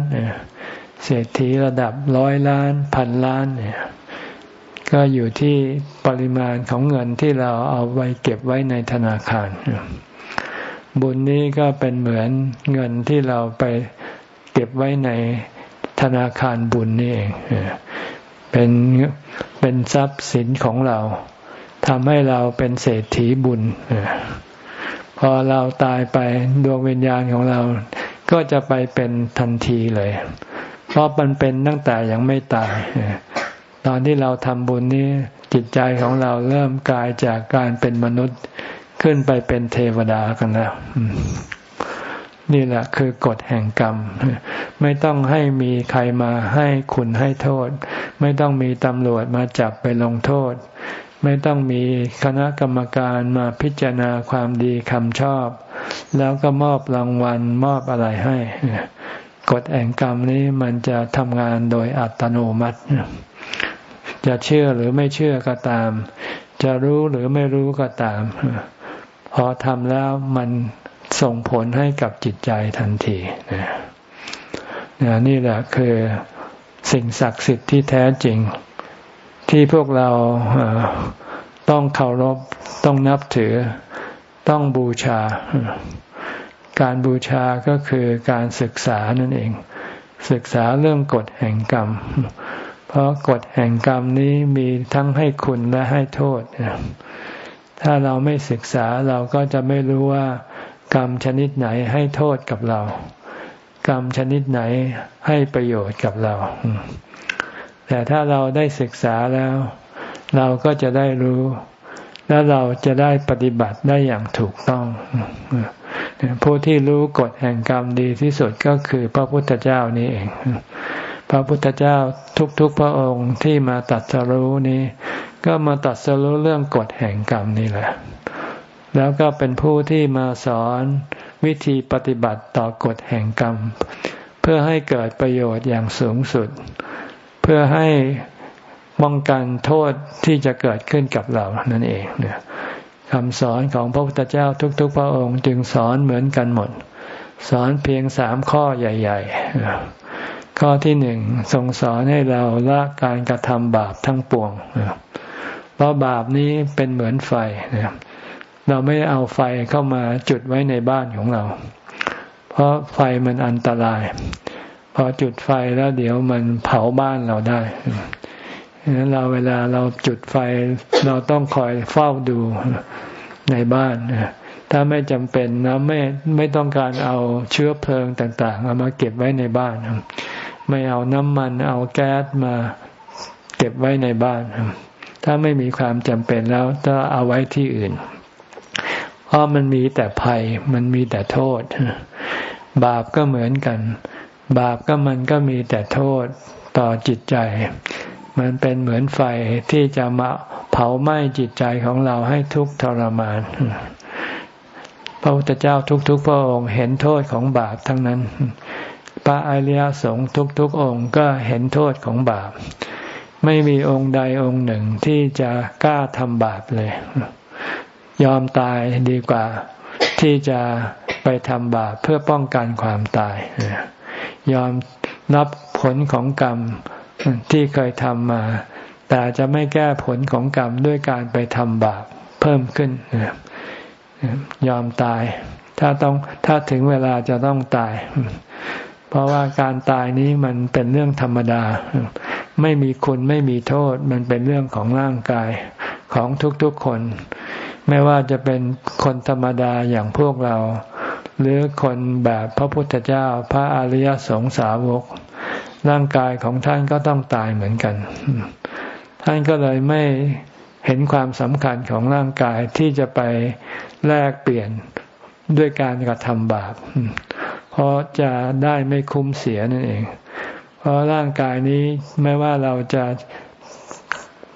เศรษฐีระดับร้อยล้าน พันล้านเนี่ยก็อยู่ที่ปริมาณของเงินที่เราเอาไว้เก็บไว้ในธนาคาร บุญนี้ก็เป็นเหมือนเงินที่เราไปเก็บไว้ในธนาคารบุญนี่เอง เป็นเป็นทรัพย์สินของเราทำให้เราเป็นเศรษฐีบุญพอเราตายไปดวงวิญญาณของเรา ก็จะไปเป็นทันทีเลย เพราะมันเป็นตั้งแต่ยังไม่ตาย ตอนที่เราทำบุญนี้จิตใจของเราเริ่มกลายจากการเป็นมนุษย์ขึ้นไปเป็นเทวดากันแล้ว นี่แหละคือกฎแห่งกรรม ไม่ต้องให้มีใครมาให้คุณให้โทษ ไม่ต้องมีตำรวจมาจับไปลงโทษ ไม่ต้องมีคณะกรรมการมาพิจารณาความดีคำชอบ แล้วก็มอบรางวัลมอบอะไรให้กฎแห่งกรรมนี้มันจะทำงานโดยอัตโนมัติ จะเชื่อหรือไม่เชื่อก็ตาม จะรู้หรือไม่รู้ก็ตาม พอทำแล้วมัน ส่งผลให้กับจิตใจทันทีนี่แหละคือสิ่งศักดิ์สิทธิ์ที่แท้จริง ที่พวกเราต้องเคารพต้องนับถือ ต้องบูชา การบูชาก็คือการศึกษานั่นเอง ศึกษาเรื่องกฎแห่งกรรม เพราะกฎแห่งกรรมนี้มีทั้งให้คุณและให้โทษถ้าเราไม่ศึกษาเราก็จะไม่รู้ว่า กรรมชนิดไหนให้โทษกับเรา กรรมชนิดไหนให้ประโยชน์กับเรา แต่ถ้าเราได้ศึกษาแล้ว เราก็จะได้รู้ แล้วเราจะได้ปฏิบัติได้อย่างถูกต้อง ผู้ที่รู้กฎแห่งกรรมดีที่สุดก็คือพระพุทธเจ้านี่เองพระพุทธเจ้าทุกๆพระองค์ที่มาตัดสรู้นี้ ก็มาตัดสรู้เรื่องกฎแห่งกรรมนี่แหละ แล้วก็เป็นผู้ที่มาสอนวิธีปฏิบัติต่อกฎแห่งกรรม เพื่อให้เกิดประโยชน์อย่างสูงสุด เพื่อให้ป้องกันโทษที่จะเกิดขึ้นกับเรานั่นเองเนี่ยคำสอนของพระพุทธเจ้าทุก ๆ พระองค์จึงสอนเหมือนกันหมด สอนเพียงสามข้อใหญ่ ๆ ข้อที่หนึ่งทรงสอนให้เราละการกระทำบาปทั้งปวงเพราะบาปนี้เป็นเหมือนไฟ เราไม่เอาไฟเข้ามาจุดไว้ในบ้านของเรา เพราะไฟมันอันตราย พอจุดไฟแล้วเดี๋ยวมันเผาบ้านเราได้ฉะนั้นเราเวลาเราจุดไฟเราต้องคอยเฝ้าดูในบ้านถ้าไม่จำเป็นนะไม่ไม่ต้องการเอาเชื้อเพลิงต่างๆเอามาเก็บไว้ในบ้าน ไม่เอาน้ำมันเอาแก๊สมาเก็บไว้ในบ้าน ถ้าไม่มีความจำเป็นแล้วก็เอาไว้ที่อื่น เพราะมันมีแต่ภัย มันมีแต่โทษ บาปก็เหมือนกัน บาปก็มันก็มีแต่โทษต่อจิตใจ มันเป็นเหมือนไฟที่จะมาเผาไหม้จิตใจของเราให้ทุกข์ทรมาน พระพุทธเจ้าทุกๆพระองค์เห็นโทษของบาปทั้งนั้น พระอริยสงฆ์ทุกๆองค์ก็เห็นโทษของบาป ไม่มีองค์ใดองค์หนึ่งที่จะกล้าทำบาปเลย ยอมตายดีกว่า ที่จะไปทำบาปเพื่อป้องกันความตาย ยอมรับผลของกรรมที่เคยทำมา แต่จะไม่แก้ผลของกรรมด้วยการไปทำบาปเพิ่มขึ้น ยอมตาย ถ้าต้องถ้าถึงเวลาจะต้องตาย เพราะว่าการตายนี้มันเป็นเรื่องธรรมดา ไม่มีคุณไม่มีโทษ มันเป็นเรื่องของร่างกายของทุกๆคน ไม่ว่าจะเป็นคนธรรมดาอย่างพวกเรา หรือคนแบบพระพุทธเจ้าพระอริยสงสาวก ร่างกายของท่านก็ต้องตายเหมือนกัน ท่านก็เลยไม่เห็นความสำคัญของร่างกายที่จะไปแลกเปลี่ยนด้วยการกระทำบาป เพราะจะได้ไม่คุ้มเสียนั่นเอง เพราะร่างกายนี้ไม่ว่าเราจะ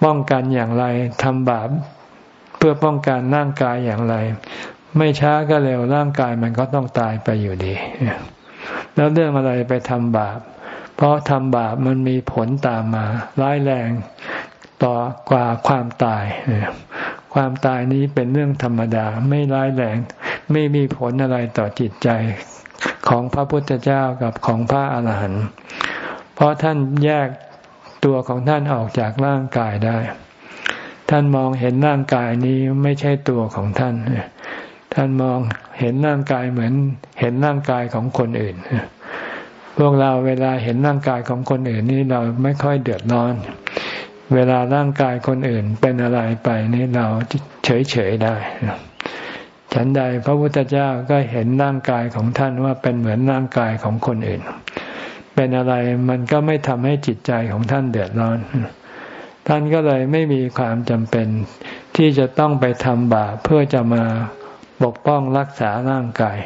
ป้องกันอย่างไรทำบาป เพื่อป้องกันร่างกายอย่างไร ไม่ช้าก็เร็วร่างกายมันก็ต้องตายไปอยู่ดี แล้วเรื่องอะไรไปทำบาป เพราะทำบาปมันมีผลตามมา ร้ายแรงต่อกว่าความตาย ความตายนี้เป็นเรื่องธรรมดาไม่ร้ายแรง ไม่มีผลอะไรต่อจิตใจของพระพุทธเจ้ากับของพระอาหารหันต์เพราะท่านแยกตัวของท่านออกจากร่างกายได้ ท่านมองเห็นร่างกายนี้ไม่ใช่ตัวของท่าน ท่านมองเห็นร่างกายเหมือนเห็นร่างกายของคนอื่น พวกเราเวลาเห็นร่างกายของคนอื่นนี่เราไม่ค่อยเดือดร้อน เวลาร่างกายคนอื่นเป็นอะไรไปนี่เราเฉยเฉยได้ฉันใดพระพุทธเจ้าก็เห็นร่างกายของท่านว่าเป็นเหมือนร่างกายของคนอื่น เป็นอะไรมันก็ไม่ทำให้จิตใจของท่านเดือดร้อน ท่านก็เลยไม่มีความจำเป็น ที่จะต้องไปทำบาปเพื่อจะมาปกป้องรักษาร่างกาย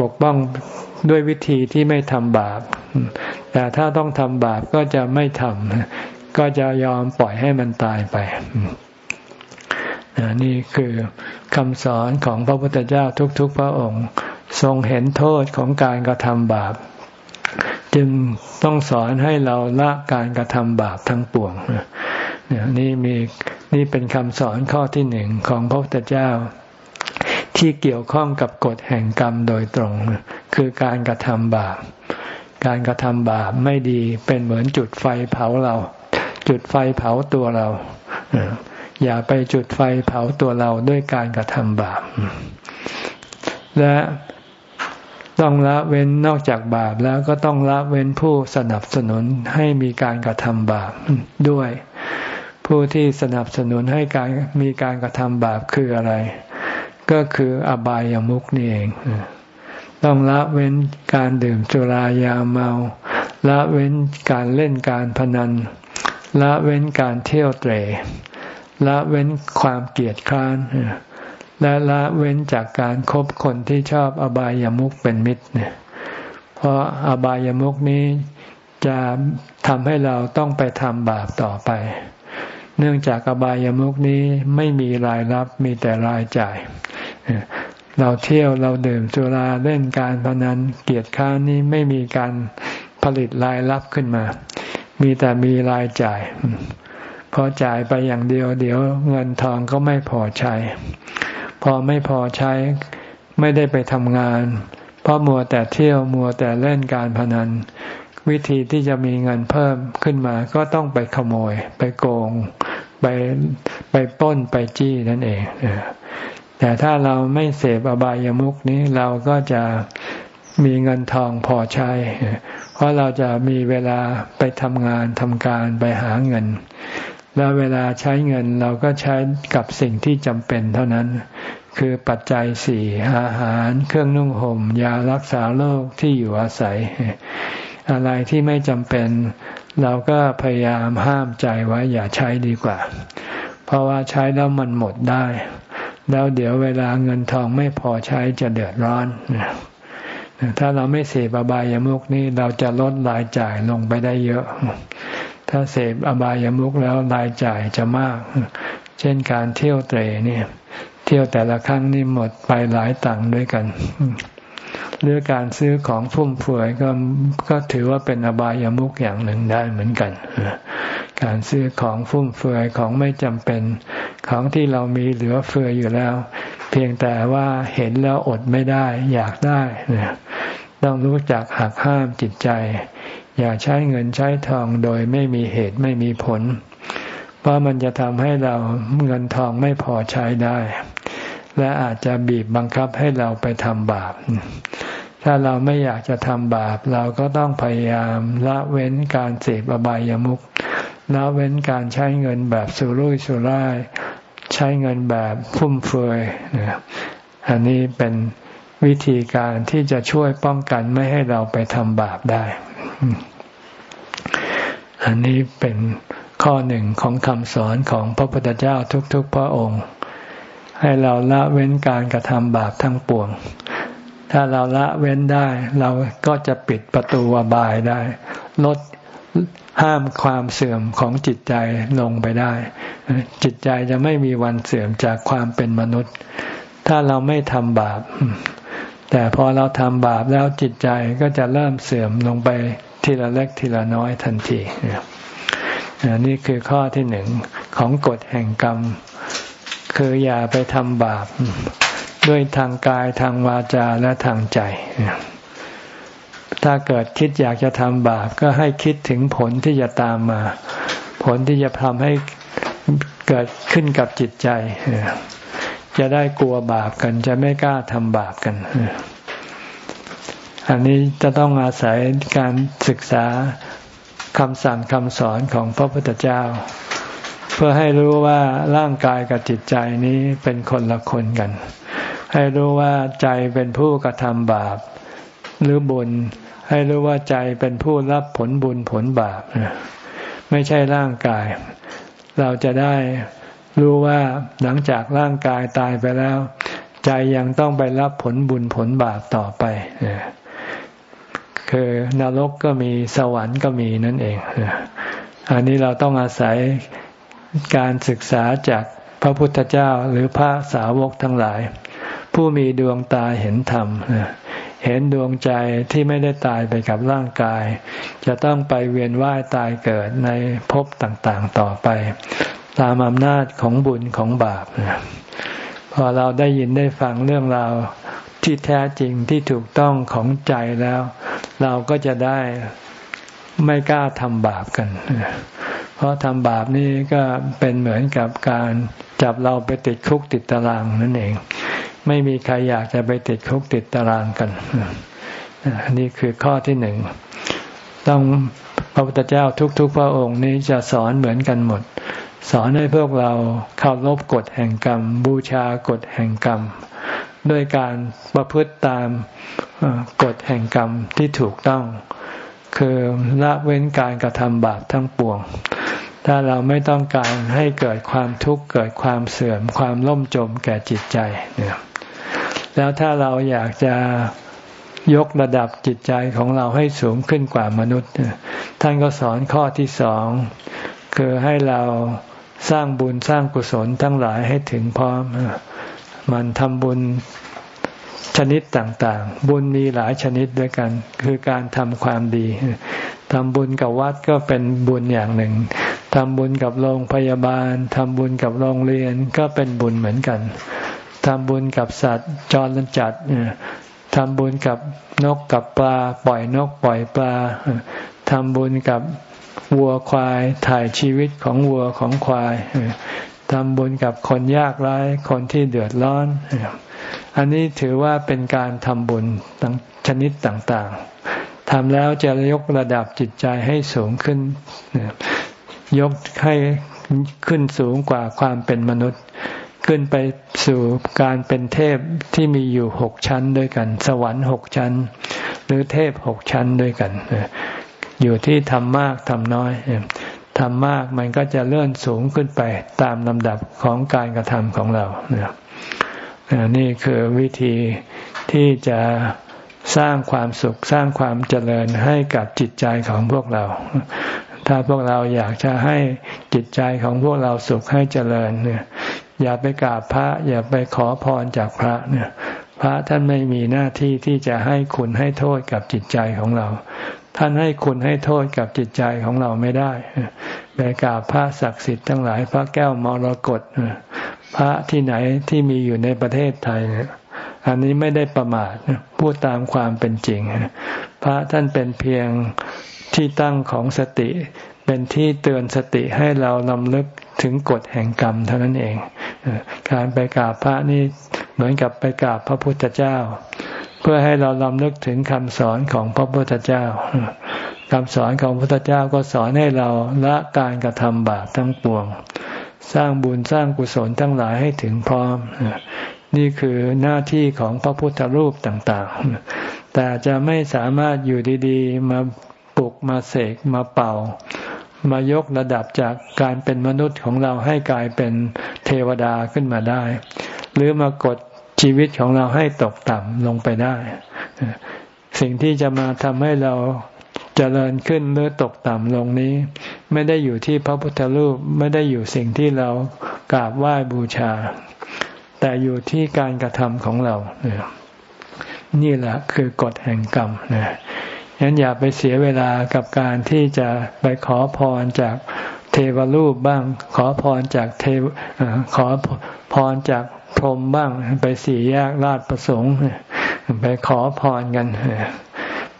ปกป้องด้วยวิธีที่ไม่ทำบาป แต่ถ้าต้องทำบาปก็จะไม่ทำก็จะยอมปล่อยให้มันตายไปนี่คือคำสอนของพระพุทธเจ้าทุกๆพระองค์ ทรงเห็นโทษของการกระทำบาป จึงต้องสอนให้เราละการกระทำบาปทั้งปวงนี่มีนี่เป็นคำสอนข้อที่หนึ่งของพระพุทธเจ้า ที่เกี่ยวข้องกับกฎแห่งกรรมโดยตรง คือการกระทำบาป การกระทำบาปไม่ดีเป็นเหมือนจุดไฟเผาเรา จุดไฟเผาตัวเรา อย่าไปจุดไฟเผาตัวเราด้วยการกระทำบาปและ ต้องละเว้นนอกจากบาปแล้วก็ต้องละเว้นผู้สนับสนุนให้มีการกระทำบาปด้วย ผู้ที่สนับสนุนให้การมีการกระทำบาปคืออะไร ก็คืออบายามุขนี่เอง ต้องละเว้นการดื่มสุรายาเมา ละเว้นการเล่นการพนัน ละเว้นการเที่ยวเตรละเว้นความเกลียดคร้าน และละเว้นจากการครบคนที่ชอบอบายามุขเป็นมิตรเนี่ยเพราะอบายามุขนี้จะทำให้เราต้องไปทำบาปต่อไป เนื่องจากอบายามุขนี้ไม่มีรายรับมีแต่รายจ่าย เราเที่ยวเราดื่มสุราเล่นการพนันเกียรติค้านี้ไม่มีการผลิตรายรับขึ้นมา มีแต่มีรายจ่ายพอจ่ายไปอย่างเดียว เดี๋ยวเงินทองก็ไม่พอใช้ พอไม่พอใช้ไม่ได้ไปทำงาน เพราะมัวแต่เที่ยวมัวแต่เล่นการพนัน วิธีที่จะมีเงินเพิ่มขึ้นมาก็ต้องไปขโมย ไปโกง ไปไปป้นไปจี้นั่นเองแต่ถ้าเราไม่เสพอบายามุกนี้เราก็จะมีเงินทองพอใช้ เพราะเราจะมีเวลาไปทำงานทำการไปหาเงิน แล้วเวลาใช้เงินเราก็ใช้กับสิ่งที่จำเป็นเท่านั้น คือปัจจัยสี่อาหาร เครื่องนุ่งห่ม ยารักษาโรคที่อยู่อาศัย อะไรที่ไม่จำเป็น เราก็พยายามห้ามใจไว้อย่าใช้ดีกว่า เพราะว่าใช้แล้วมันหมดได้ แล้วเดี๋ยวเวลาเงินทองไม่พอใช้จะเดือดร้อน ถ้าเราไม่เสพอบายามุกนี้เราจะลดรายจ่ายลงไปได้เยอะ ถ้าเสพอบายามุขแล้วรายจ่ายจะมาก เช่นการเที่ยวเตรเนี่ย เที่ยวแต่ละครั้งนี่หมดไปหลายตังค์ด้วยกันหรือการซื้อของฟุ่มเฟือยก็ก็ถือว่าเป็นอบายามุขอย่างหนึ่งได้เหมือนกัน การซื้อของฟุ่มเฟือยของไม่จำเป็น ของที่เรามีเหลือเฟืออยู่แล้ว เพียงแต่ว่าเห็นแล้วอดไม่ได้ อยากได้ ต้องรู้จักหักห้ามจิตใจ อย่าใช้เงินใช้ทองโดยไม่มีเหตุไม่มีผล เพราะมันจะทำให้เราเงินทองไม่พอใช้ได้ และอาจจะบีบบังคับให้เราไปทำบาป ถ้าเราไม่อยากจะทำบาป เราก็ต้องพยายามละเว้นการเสพอบายามุขละเว้นการใช้เงินแบบสุรุ่ยสุร่าย ใช้เงินแบบฟุ่มเฟือยอันนี้เป็นวิธีการที่จะช่วยป้องกันไม่ให้เราไปทำบาปได้ อันนี้เป็นข้อหนึ่งของคำสอนของพระพุทธเจ้าทุกๆ พระองค์ ให้เราละเว้นการกระทำบาปทั้งปวง ถ้าเราละเว้นได้ เราก็จะปิดประตูอบายได้ ลดห้ามความเสื่อมของจิตใจลงไปได้ จิตใจจะไม่มีวันเสื่อมจากความเป็นมนุษย์ ถ้าเราไม่ทำบาป แต่พอเราทำบาปแล้วจิตใจก็จะเริ่มเสื่อมลงไปทีละเล็กทีละน้อยทันทีนี่คือข้อที่หนึ่งของกฎแห่งกรรม คืออย่าไปทำบาป ด้วยทางกายทางวาจาและทางใจ ถ้าเกิดคิดอยากจะทำบาป ก็ให้คิดถึงผลที่จะตามมา ผลที่จะทำให้เกิดขึ้นกับจิตใจ จะได้กลัวบาปกัน จะไม่กล้าทำบาปกัน อันนี้จะต้องอาศัยการศึกษาคำสั่งคำสอนของพระพุทธเจ้า เพื่อให้รู้ว่าร่างกายกับจิตใจนี้เป็นคนละคนกัน ให้รู้ว่าใจเป็นผู้กระทำบาป หรือบุญ ให้รู้ว่าใจเป็นผู้รับผลบุญผลบาป ไม่ใช่ร่างกาย เราจะได้ รู้ว่าหลังจากร่างกายตายไปแล้ว ใจยังต้องไปรับผลบุญผลบาปต่อไปคือนรกก็มีสวรรค์ก็มีนั่นเอง อันนี้เราต้องอาศัยการศึกษาจากพระพุทธเจ้าหรือพระสาวกทั้งหลาย ผู้มีดวงตาเห็นธรรม เห็นดวงใจที่ไม่ได้ตายไปกับร่างกาย จะต้องไปเวียนว่ายตายเกิดในภพต่างๆต่อไป ตามอำนาจของบุญของบาปพอเราได้ยินได้ฟังเรื่องราวที่แท้จริงที่ถูกต้องของใจแล้ว เราก็จะได้ไม่กล้าทำบาปกัน เพราะทำบาปนี่ก็เป็นเหมือนกับการจับเราไปติดคุกติดตารางนั่นเอง ไม่มีใครอยากจะไปติดคุกติดตารางกันอันนี้คือข้อที่หนึ่งต้องพระพุทธเจ้าทุกๆพระองค์นี้จะสอนเหมือนกันหมด สอนให้พวกเราเคารพกฎแห่งกรรม บูชากฎแห่งกรรม ด้วยการประพฤติตามกฎแห่งกรรมที่ถูกต้อง คือละเว้นการกระทำบาปทั้งปวง ถ้าเราไม่ต้องการให้เกิดความทุกข์เกิดความเสื่อมความล่มจมแก่จิตใจเนี่ยแล้วถ้าเราอยากจะยกระดับจิตใจของเราให้สูงขึ้นกว่ามนุษย์ ท่านก็สอนข้อที่สอง คือให้เรา สร้างบุญสร้างกุศลทั้งหลายให้ถึงพร้อมมันทำบุญชนิดต่างๆ บุญมีหลายชนิดด้วยกัน คือการทำความดีทำบุญกับวัดก็เป็นบุญอย่างหนึ่งทำบุญกับโรงพยาบาลทำบุญกับโรงเรียนก็เป็นบุญเหมือนกันทำบุญกับสัตว์จรจัดทำบุญกับนกกับปลา ปล่อยนกปล่อยปลาทำบุญกับ วัวควายถ่ายชีวิตของวัวของควายทำบุญกับคนยากไร้คนที่เดือดร้อน อันนี้ถือว่าเป็นการทำบุญชนิดต่างๆทำแล้วจะยกระดับจิตใจให้สูงขึ้น ยกให้ขึ้นสูงกว่าความเป็นมนุษย์ ขึ้นไปสู่การเป็นเทพที่มีอยู่หกชั้นด้วยกัน สวรรค์หกชั้น หรือเทพหกชั้นด้วยกัน อยู่ที่ทำมากทำน้อยทำมากมันก็จะเลื่อนสูงขึ้นไปตามลำดับของการกระทำของเรานี่คือวิธีที่จะสร้างความสุขสร้างความเจริญให้กับจิตใจของพวกเรา ถ้าพวกเราอยากจะให้จิตใจของพวกเราสุขให้เจริญเนี่ยอย่าไปกราบพระ อย่าไปขอพรจากพระเนี่ยพระท่านไม่มีหน้าที่ที่จะให้คุณให้โทษกับจิตใจของเรา ท่านให้คุณให้โทษกับจิตใจของเราไม่ได้ไปกราบพระศักดิ์สิทธิ์ทั้งหลาย พระแก้วมรกตพระที่ไหนที่มีอยู่ในประเทศไทยเนี่ยอันนี้ไม่ได้ประมาทพูดตามความเป็นจริง พระท่านเป็นเพียงที่ตั้งของสติ เป็นที่เตือนสติให้เราลำลึกถึงกฎแห่งกรรมเท่านั้นเอง การไปกราบพระนี่เหมือนกับไปกราบพระพุทธเจ้า เพื่อให้เราลำลึกถึงคำสอนของพระพุทธเจ้าคำสอนของพระพุทธเจ้าก็สอนให้เราละการกระทำบาปทั้งปวง สร้างบุญสร้างกุศลทั้งหลายให้ถึงพร้อม นี่คือหน้าที่ของพระพุทธรูปต่างๆ แต่จะไม่สามารถอยู่ดีๆ มาปลุกมาเสกมาเป่ามายกระดับจากการเป็นมนุษย์ของเราให้กลายเป็นเทวดาขึ้นมาได้ หรือมากด ชีวิตของเราให้ตกต่ำลงไปได้ สิ่งที่จะมาทำให้เราเจริญขึ้นหรือตกต่ำลงนี้ ไม่ได้อยู่ที่พระพุทธรูปไม่ได้อยู่สิ่งที่เรากราบไหว้บูชา แต่อยู่ที่การกระทำของเรานี่แหละคือกฎแห่งกรรมนะงั้นอย่าไปเสียเวลากับการที่จะไปขอพรจากเทวรูปบ้าง ขอพรจากเทขอพรจาก พรมบ้าง ไปสี่แยกลาดประสงค์ไปขอพรกัน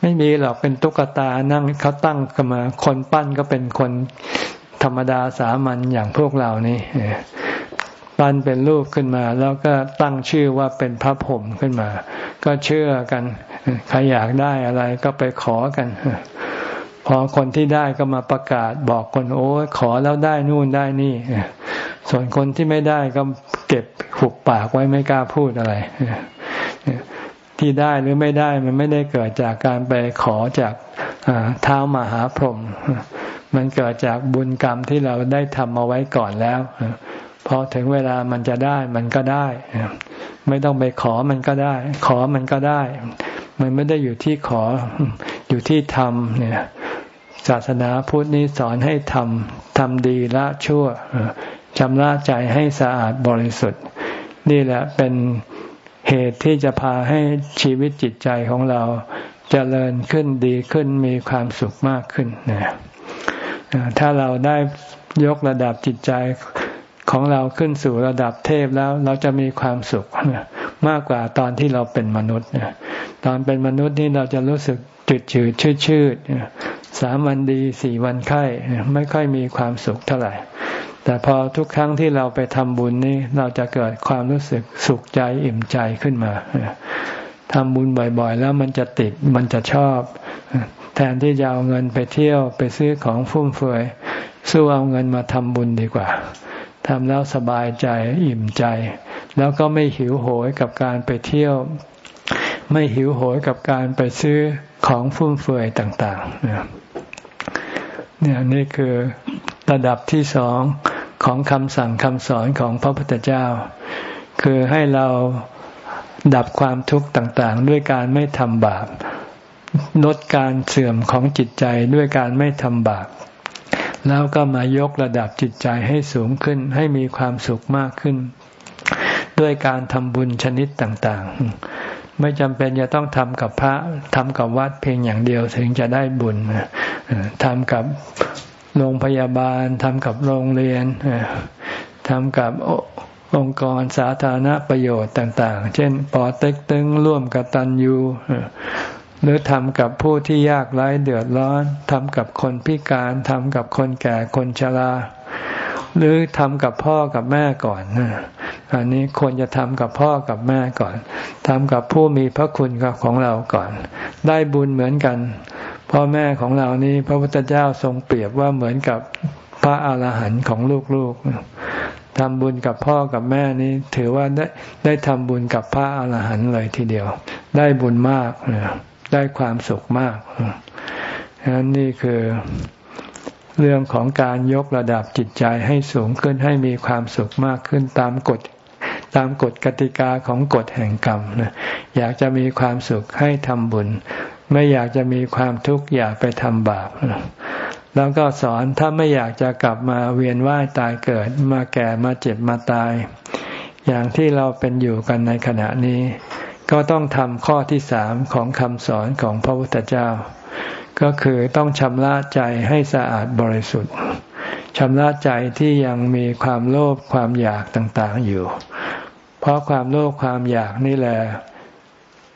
ไม่มีหรอกเป็นตุ๊กตานั่งเขาตั้งกันมา คนปั้นก็เป็นคนธรรมดาสามัญอย่างพวกเรานี่ปั้นเป็นรูปขึ้นมา แล้วก็ตั้งชื่อว่าเป็นพระพรหมขึ้นมา ก็เชื่อกันใครอยากได้อะไรก็ไปขอกัน พอคนที่ได้ก็มาประกาศบอกคนโอ้ขอแล้วได้นู่นได้นี่ ส่วนคนที่ไม่ได้ก็เก็บหุบปากไว้ไม่กล้าพูดอะไร ที่ได้หรือไม่ได้มันไม่ได้เกิดจากการไปขอจากเท้ามหาพรหมมันเกิดจากบุญกรรมที่เราได้ทำเอาไว้ก่อนแล้วพอถึงเวลามันจะได้มันก็ได้ ไม่ต้องไปขอมันก็ได้ ขอมันก็ได้ มันไม่ได้อยู่ที่ขออยู่ที่ทำเนี่ย ศาสนาพุทธนี้สอนให้ทำทำดีละชั่วชำระใจให้สะอาดบริสุทธิ์ นี่แหละเป็นเหตุที่จะพาให้ชีวิตจิตใจของเราจเจริญขึ้นดีขึ้นมีความสุขมากขึ้นนะถ้าเราได้ยกระดับจิตใจของเราขึ้นสู่ระดับเทพแล้วเราจะมีความสุขมากกว่าตอนที่เราเป็นมนุษย์ตอนเป็นมนุษย์นี่เราจะรู้สึกจืดจืดชืดชืด สามวันดีสี่วันไข้ไม่ค่อยมีความสุขเท่าไหร่ แต่พอทุกครั้งที่เราไปทำบุญนี่เราจะเกิดความรู้สึกสุขใจอิ่มใจขึ้นมาทำบุญบ่อยๆ แล้วมันจะติดมันจะชอบ แทนที่จะเอาเงินไปเที่ยวไปซื้อของฟุ่มเฟือยสู้เอาเงินมาทำบุญดีกว่าทำแล้วสบายใจอิ่มใจ แล้วก็ไม่หิวโหยกับการไปเที่ยว ไม่หิวโหยกับการไปซื้อของฟุ่มเฟือยต่างๆ เนี่ยนี่คือระดับที่สองของคำสั่งคำสอนของพระพุทธเจ้า คือให้เราดับความทุกข์ต่างๆ ด้วยการไม่ทำบาปลดการเสื่อมของจิตใจด้วยการไม่ทำบาปแล้วก็มายกระดับจิตใจให้สูงขึ้นให้มีความสุขมากขึ้น ด้วยการทำบุญชนิดต่างๆ ไม่จำเป็นจะต้องทำกับพระทำกับวัดเพียงอย่างเดียวถึงจะได้บุญ ทำกับโรงพยาบาลทำกับโรงเรียนทำกับองค์กรสาธารณประโยชน์ต่าง ๆ เช่นปอเต็กตึงร่วมกับตันยูหรือทำกับผู้ที่ยากไร้เดือดร้อนทำกับคนพิการทำกับคนแก่คนชราหรือทำกับพ่อกับแม่ก่อนอันนี้ควรจะทำกับพ่อกับแม่ก่อนทำกับผู้มีพระคุณของเราก่อน ได้บุญเหมือนกัน พ่อแม่ของเรานี้พระพุทธเจ้าทรงเปรียบว่าเหมือนกับพระอาหารหันต์ของลูกๆทำบุญกับพ่อกับแม่นี้ถือว่าได้ได้ทำบุญกับพระอาหารหันต์เลยทีเดียว ได้บุญมาก ได้ความสุขมากนั้นนี่คือเรื่องของการยกระดับจิตใจให้สูงขึ้นให้มีความสุขมากขึ้นตามกฎตามกฎกติกาของกฎแห่งกรรมนะอยากจะมีความสุขให้ทำบุญ ไม่อยากจะมีความทุกข์อย่าไปทำบาปแล้วก็สอนถ้าไม่อยากจะกลับมาเวียนว่ายตายเกิดมาแก่มาเจ็บมาตาย อย่างที่เราเป็นอยู่กันในขณะนี้ ก็ต้องทำข้อที่สามของคำสอนของพระพุทธเจ้า ก็คือต้องชำระใจให้สะอาดบริสุทธิ์ชำระใจที่ยังมีความโลภความอยากต่างๆอยู่ เพราะความโลภความอยากนี่แหละ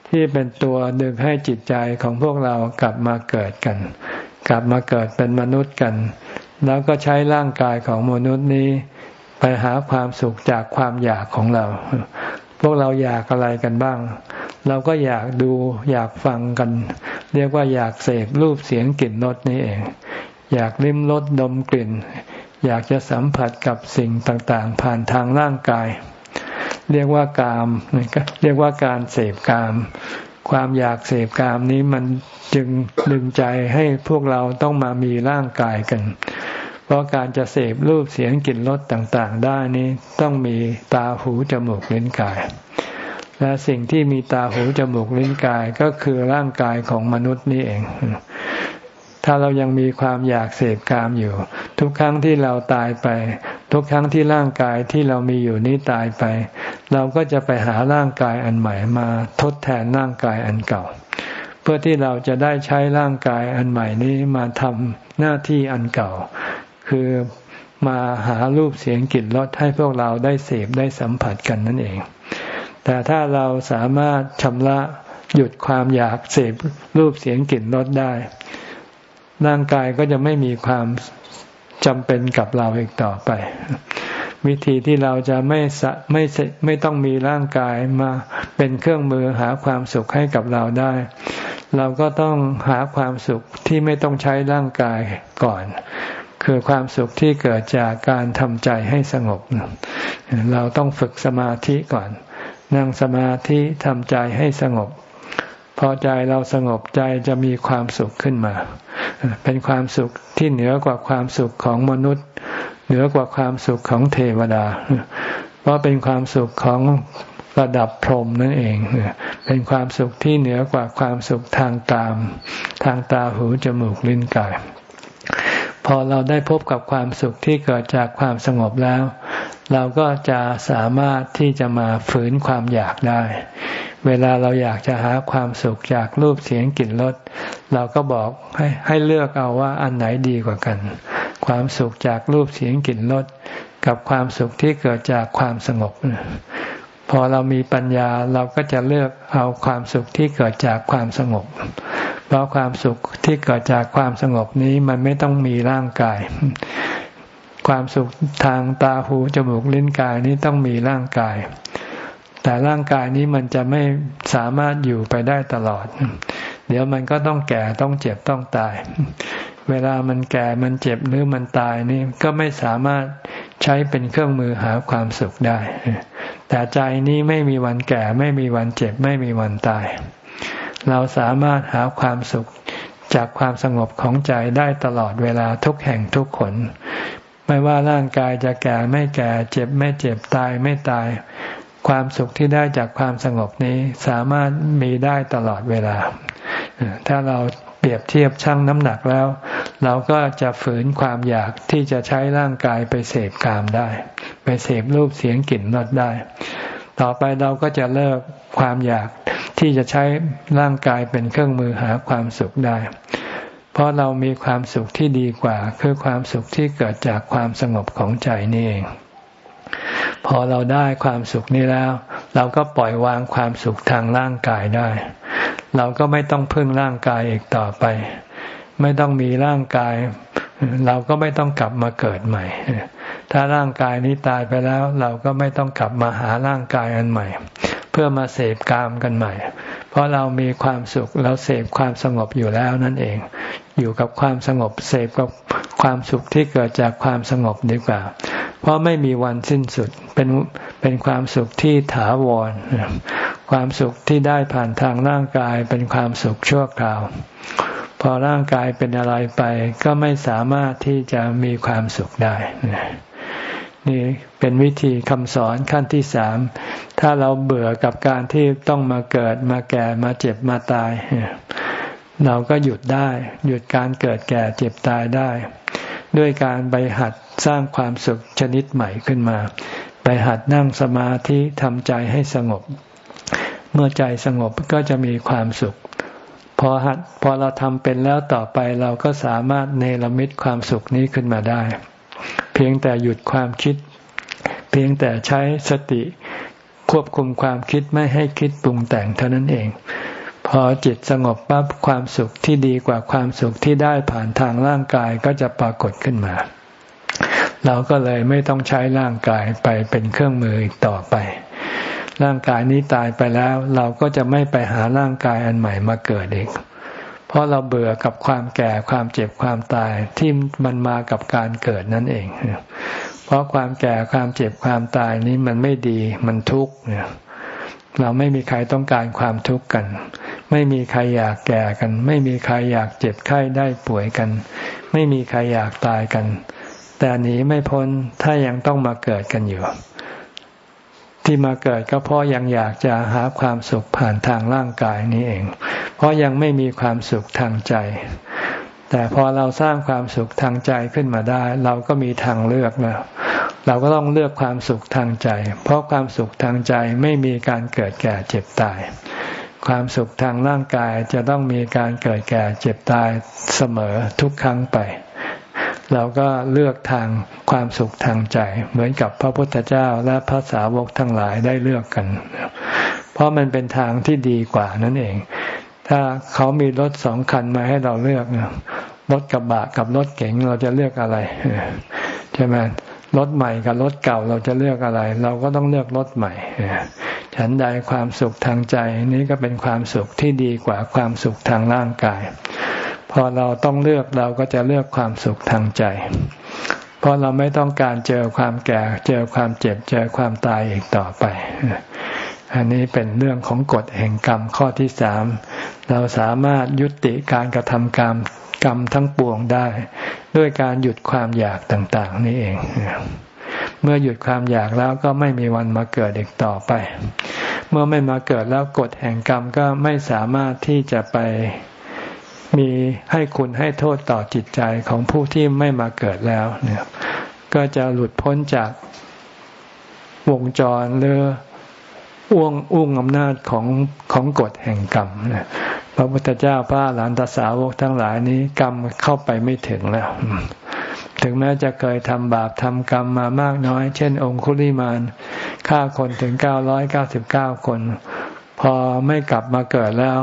ที่เป็นตัวดึงให้จิตใจของพวกเรากลับมาเกิดกัน กลับมาเกิดเป็นมนุษย์กัน แล้วก็ใช้ร่างกายของมนุษย์นี้ ไปหาความสุขจากความอยากของเรา พวกเราอยากอะไรกันบ้าง เราก็อยากดูอยากฟังกัน เรียกว่าอยากเสพรูปเสียงกลิ่นรสนี่เอง อยากลิ้มรสดมกลิ่น อยากจะสัมผัสกับสิ่งต่างๆ ผ่านทางร่างกาย เรียกว่ากามเรียกว่าการเสพกาม ความอยากเสพกามนี้มันจึงดึงใจให้พวกเราต้องมามีร่างกายกัน เพราะการจะเสพรูปเสียงกลิ่นรสต่างๆ ได้นี้ต้องมีตาหูจมูกลิ้นกาย และสิ่งที่มีตาหูจมูกลิ้นกายก็คือร่างกายของมนุษย์นี่เอง ถ้าเรายังมีความอยากเสพกามอยู่ ทุกครั้งที่เราตายไป ทุกครั้งที่ร่างกายที่เรามีอยู่นี้ตายไป เราก็จะไปหาร่างกายอันใหม่มาทดแทนร่างกายอันเก่า เพื่อที่เราจะได้ใช้ร่างกายอันใหม่นี้มาทำหน้าที่อันเก่า คือมาหารูปเสียงกลิ่นรสให้พวกเราได้เสพได้สัมผัสกันนั่นเอง แต่ถ้าเราสามารถชำระหยุดความอยากเสพรูปเสียงกลิ่นรสได้ ร่างกายก็จะไม่มีความจำเป็นกับเราอีกต่อไป วิธีที่เราจะไม่สะไม่ไม่ต้องมีร่างกายมาเป็นเครื่องมือหาความสุขให้กับเราได้ เราก็ต้องหาความสุขที่ไม่ต้องใช้ร่างกายก่อน คือความสุขที่เกิดจากการทำใจให้สงบ เราต้องฝึกสมาธิก่อน นั่งสมาธิทำใจให้สงบ พอใจเราสงบใจจะมีความสุขขึ้นมา เป็นความสุขที่เหนือกว่าความสุขของมนุษย์ เหนือกว่าความสุขของเทวดา เพราะเป็นความสุขของระดับพรหมนั่นเอง เป็นความสุขที่เหนือกว่าความสุขทางตาม ทางตาหูจมูกลิ้นกาย พอเราได้พบกับความสุขที่เกิดจากความสงบแล้ว เราก็จะสามารถที่จะมาฝืนความอยากได้ เวลาเราอยากจะหาความสุขจากรูปเสียงกลิ่นรสเราก็บอกให้ให้เลือกเอาว่าอันไหนดีกว่ากัน ความสุขจากรูปเสียงกลิ่นรสกับความสุขที่เกิดจากความสงบ พอเรามีปัญญาเราก็จะเลือกเอาความสุขที่เกิดจากความสงบ เพราะความสุขที่เกิดจากความสงบนี้มันไม่ต้องมีร่างกาย ความสุขทางตาหูจมูกลิ้นกายนี้ต้องมีร่างกาย แต่ร่างกายนี้มันจะไม่สามารถอยู่ไปได้ตลอด เดี๋ยวมันก็ต้องแก่ต้องเจ็บต้องตาย เวลามันแก่มันเจ็บหรือมันตายนี่ก็ไม่สามารถใช้เป็นเครื่องมือหาความสุขได้ แต่ใจนี้ไม่มีวันแก่ ไม่มีวันเจ็บ ไม่มีวันตาย เราสามารถหาความสุขจากความสงบของใจได้ตลอดเวลาทุกแห่งทุกคน ไม่ว่าร่างกายจะแก่ไม่แก่ เจ็บไม่เจ็บตายไม่ตาย ความสุขที่ได้จากความสงบนี้สามารถมีได้ตลอดเวลา ถ้าเราเปรียบเทียบชั่งน้ำหนักแล้ว เราก็จะฝืนความอยากที่จะใช้ร่างกายไปเสพกามได้ ไปเสพรูปเสียงกลิ่นรสได้ ต่อไปเราก็จะเลิกความอยากที่จะใช้ร่างกายเป็นเครื่องมือหาความสุขได้ เพราะเรามีความสุขที่ดีกว่า คือความสุขที่เกิดจากความสงบของใจนี่เอง พอเราได้ความสุขนี้แล้ว เราก็ปล่อยวางความสุขทางร่างกายได้ เราก็ไม่ต้องพึ่งร่างกายอีกต่อไป ไม่ต้องมีร่างกาย เราก็ไม่ต้องกลับมาเกิดใหม่ ถ้าร่างกายนี้ตายไปแล้ว เราก็ไม่ต้องกลับมาหาร่างกายอันใหม่เพื่อมาเสพกามกันใหม่ เพราะเรามีความสุขเราเสพความสงบอยู่แล้วนั่นเอง อยู่กับความสงบเสพกับความสุขที่เกิดจากความสงบดีกว่า เพราะไม่มีวันสิ้นสุดเป็นเป็นความสุขที่ถาวร ความสุขที่ได้ผ่านทางร่างกายเป็นความสุขชั่วคราว พอร่างกายเป็นอะไรไปก็ไม่สามารถที่จะมีความสุขได้ นี่เป็นวิธีคำสอนขั้นที่สาม ถ้าเราเบื่อกับการที่ต้องมาเกิดมาแก่มาเจ็บมาตาย เราก็หยุดได้ หยุดการเกิดแก่เจ็บตายได้ ด้วยการไปหัดสร้างความสุขชนิดใหม่ขึ้นมา ไปหัดนั่งสมาธิทำใจให้สงบ เมื่อใจสงบก็จะมีความสุขพอหัดพอเราทำเป็นแล้วต่อไปเราก็สามารถเนรมิตความสุขนี้ขึ้นมาได้ เพียงแต่หยุดความคิด เพียงแต่ใช้สติควบคุมความคิดไม่ให้คิดปรุงแต่งเท่านั้นเอง พอจิตสงบปั๊บความสุขที่ดีกว่าความสุขที่ได้ผ่านทางร่างกายก็จะปรากฏขึ้นมา เราก็เลยไม่ต้องใช้ร่างกายไปเป็นเครื่องมืออีกต่อไป ร่างกายนี้ตายไปแล้ว เราก็จะไม่ไปหาร่างกายอันใหม่มาเกิดอีก ราะเราเบื่อกับความแก่ความเจ็บความตายที่มันมากับการเกิดนั่นเอง เพราะความแก่ความเจ็บความตายนี้มันไม่ดีมันทุกข์เนี่ยเราไม่มีใครต้องการความทุกข์กัน ไม่มีใครอยากแก่กัน ไม่มีใครอยากเจ็บไข้ได้ป่วยกัน ไม่มีใครอยากตายกัน แต่หนีไม่พ้นถ้ายังต้องมาเกิดกันอยู่ ที่มาเกิดก็เพราะยังอยากจะหาความสุขผ่านทางร่างกายนี้เอง เพราะยังไม่มีความสุขทางใจ แต่พอเราสร้างความสุขทางใจขึ้นมาได้ เราก็มีทางเลือกแล้วเราก็ต้องเลือกความสุขทางใจ เพราะความสุขทางใจไม่มีการเกิดแก่เจ็บตาย ความสุขทางร่างกายจะต้องมีการเกิดแก่เจ็บตายเสมอทุกครั้งไป เราก็เลือกทางความสุขทางใจ เหมือนกับพระพุทธเจ้าและพระสาวกทั้งหลายได้เลือกกัน เพราะมันเป็นทางที่ดีกว่านั่นเอง ถ้าเขามีรถสองคันมาให้เราเลือกรถกระบะกับรถเก๋งเราจะเลือกอะไรใช่ไหมรถใหม่กับรถเก่าเราจะเลือกอะไร เราก็ต้องเลือกรถใหม่ฉันใดความสุขทางใจ นี้ก็เป็นความสุขที่ดีกว่าความสุขทางร่างกาย พอเราต้องเลือกเราก็จะเลือกความสุขทางใจ เพราะเราไม่ต้องการเจอความแก่ เจอความเจ็บ เจอความตายอีกต่อไป อันนี้เป็นเรื่องของกฎแห่งกรรมข้อที่สามเราสามารถยุติการกระทำกรรมกรรมทั้งปวงได้ ด้วยการหยุดความอยากต่าง ๆ นี่เองเมื่อหยุดความอยากแล้วก็ไม่มีวันมาเกิดอีกต่อไป เมื่อไม่มาเกิดแล้วกฎแห่งกรรมก็ไม่สามารถที่จะไป มีให้คุณให้โทษต่อจิตใจของผู้ที่ไม่มาเกิดแล้วเนี่ยก็จะหลุดพ้นจากวงจรหรืออ้วงอุ้งอำนาจของของกฎแห่งกรรมนะพระพุทธเจ้าพระหลานตสาวกทั้งหลายนี้กรรมเข้าไปไม่ถึงแล้ว ถึงแม้จะเคยทำบาปทำกรรมมามากน้อย เช่น องคุลิมานฆ่าคนถึงเก้าร้อยเก้าสิบเก้าคน พอไม่กลับมาเกิดแล้ว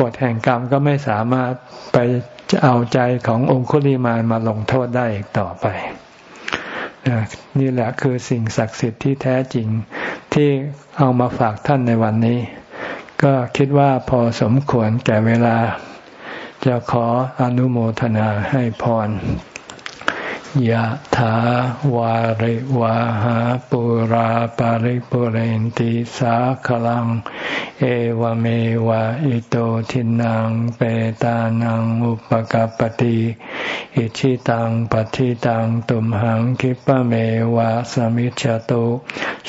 กฎแห่งกรรมก็ไม่สามารถไปเอาใจขององคุลิมานมาลงโทษได้อีกต่อไป นี่แหละคือสิ่งศักดิ์สิทธิ์ที่แท้จริงที่เอามาฝากท่านในวันนี้ ก็คิดว่าพอสมควรแก่เวลา จะขออนุโมทนาให้พร ยะถาวาริวาหาปุราปาริปุเรนติสาขลัง เอวเมวะอิโตทินังเปตานังอุปกปติอิชิตังปฏิตังตุมหังคิปะเมวะสมิจฉตุ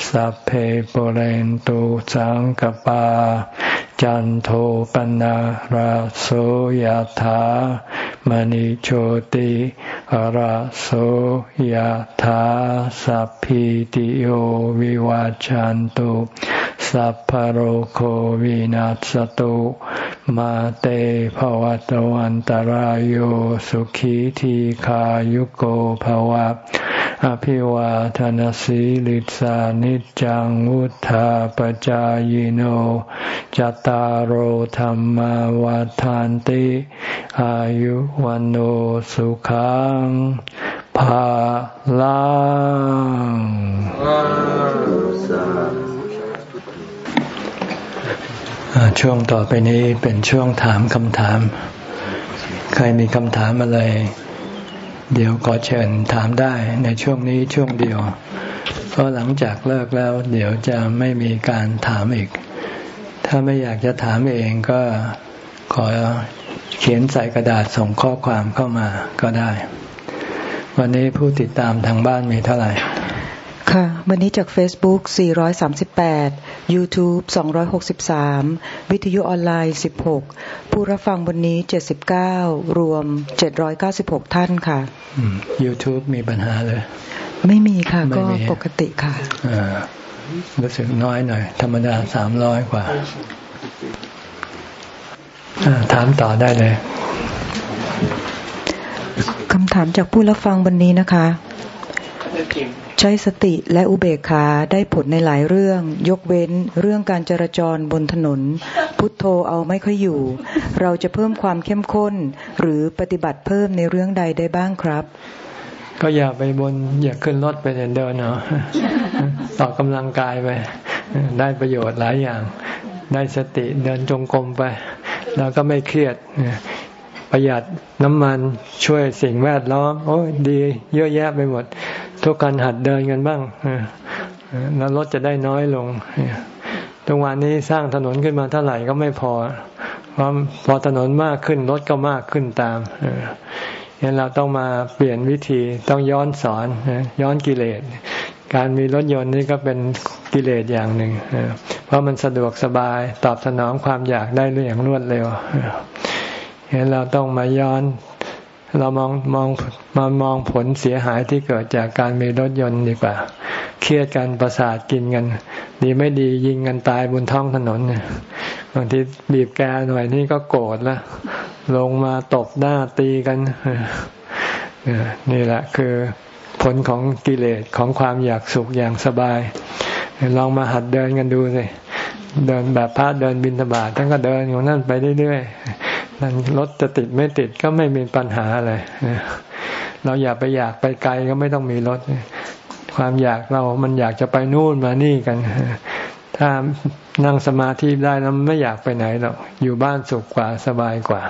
สัพเพปุเรนตุสังกปาจันโทปนะราโสยธามณิโชติราโสยธาสัพพิติโยวิวาจันตุสัพพโรโควินัสตุมาเตภวตวันตารโยสุขีทีขายุโกภวะ อภิวาทนสีลิสานิจังวุธาปจายโนจตารโหธรรมวาทานติ อายุวันโอสุขังภาลังช่วงต่อไปนี้เป็นช่วงถามคำถาม ใครมีคำถามอะไร เดี๋ยวขอเชิญถามได้ในช่วงนี้ช่วงเดียว เพราะหลังจากเลิกแล้ว เดี๋ยวจะไม่มีการถามอีก ถ้าไม่อยากจะถามเองก็ขอเขียนใส่กระดาษส่งข้อความเข้ามาก็ได้ วันนี้ผู้ติดตามทางบ้านมีเท่าไหร่ ค่ะวันนี้จาก Facebook 438 YouTube 263 วิทยุออนไลน์ 16 ผู้รับฟังวันนี้ 79 รวม 796 ท่านค่ะ YouTube มีปัญหาเลย ไม่มีค่ะ ก็ปกติค่ะรู้สึกน้อยหน่อย ธรรมดา 300 กว่า ถามต่อได้เลยคำถามจากผู้รับฟังวันนี้นะคะ ใช้สติและอุเบกขาได้ผลในหลายเรื่อง ยกเว้นเรื่องการจราจรบนถนน พุทโธเอาไม่ค่อยอยู่ เราจะเพิ่มความเข้มข้น หรือปฏิบัติเพิ่มในเรื่องใดได้บ้างครับ ก็อย่าไปบนอย่าขึ้นรถไปเดินเดินเนาะต่อกำลังกายไป ได้ประโยชน์หลายอย่าง ได้สติเดินจงกรมไป แล้วก็ไม่เครียดประหยัดน้ำมันช่วยสิ่งแวดล้อม โอ้ดี เยอะแยะไปหมด ทุกการหัดเดินกันบ้างแล้วรถจะได้น้อยลงตรงวันนี้สร้างถนนขึ้นมาเท่าไหร่ก็ไม่พอ เพราะพอถนนมากขึ้นรถก็มากขึ้นตามงั้นเราต้องมาเปลี่ยนวิธีต้องย้อนสอนย้อนกิเลส การมีรถยนต์นี่ก็เป็นกิเลสอย่างหนึ่งเพราะมันสะดวกสบายตอบสนองความอยากได้อย่างรวดเร็วเห็นเราต้องมาย้อน เรามองมองมามองผลเสียหายที่เกิดจากการมีรถยนต์ดีกว่า เครียดกันประสาทกินกัน ดีไม่ดียิงกันตายบนท้องถนนเนี่ยบางทีบีบแกหน่อยนี่ก็โกรธล้วลงมาตบหน้าตีกันนี่แหละคือผลของกิเลสของความอยากสุขอย่างสบาย ลองมาหัดเดินกันดูสิเดินแบบพระเดินบินธบาตท่านก็เดินของนั่นไปเรื่อย นั่นรถจะติดไม่ติดก็ไม่มีปัญหาอะไรเราอยากไปอยากไปไกลก็ไม่ต้องมีรถ ความอยากเรามันอยากจะไปนู่นมานี่กัน ถ้านั่งสมาธิได้แล้วไม่อยากไปไหนหรอก อยู่บ้านสุขกว่าสบายกว่า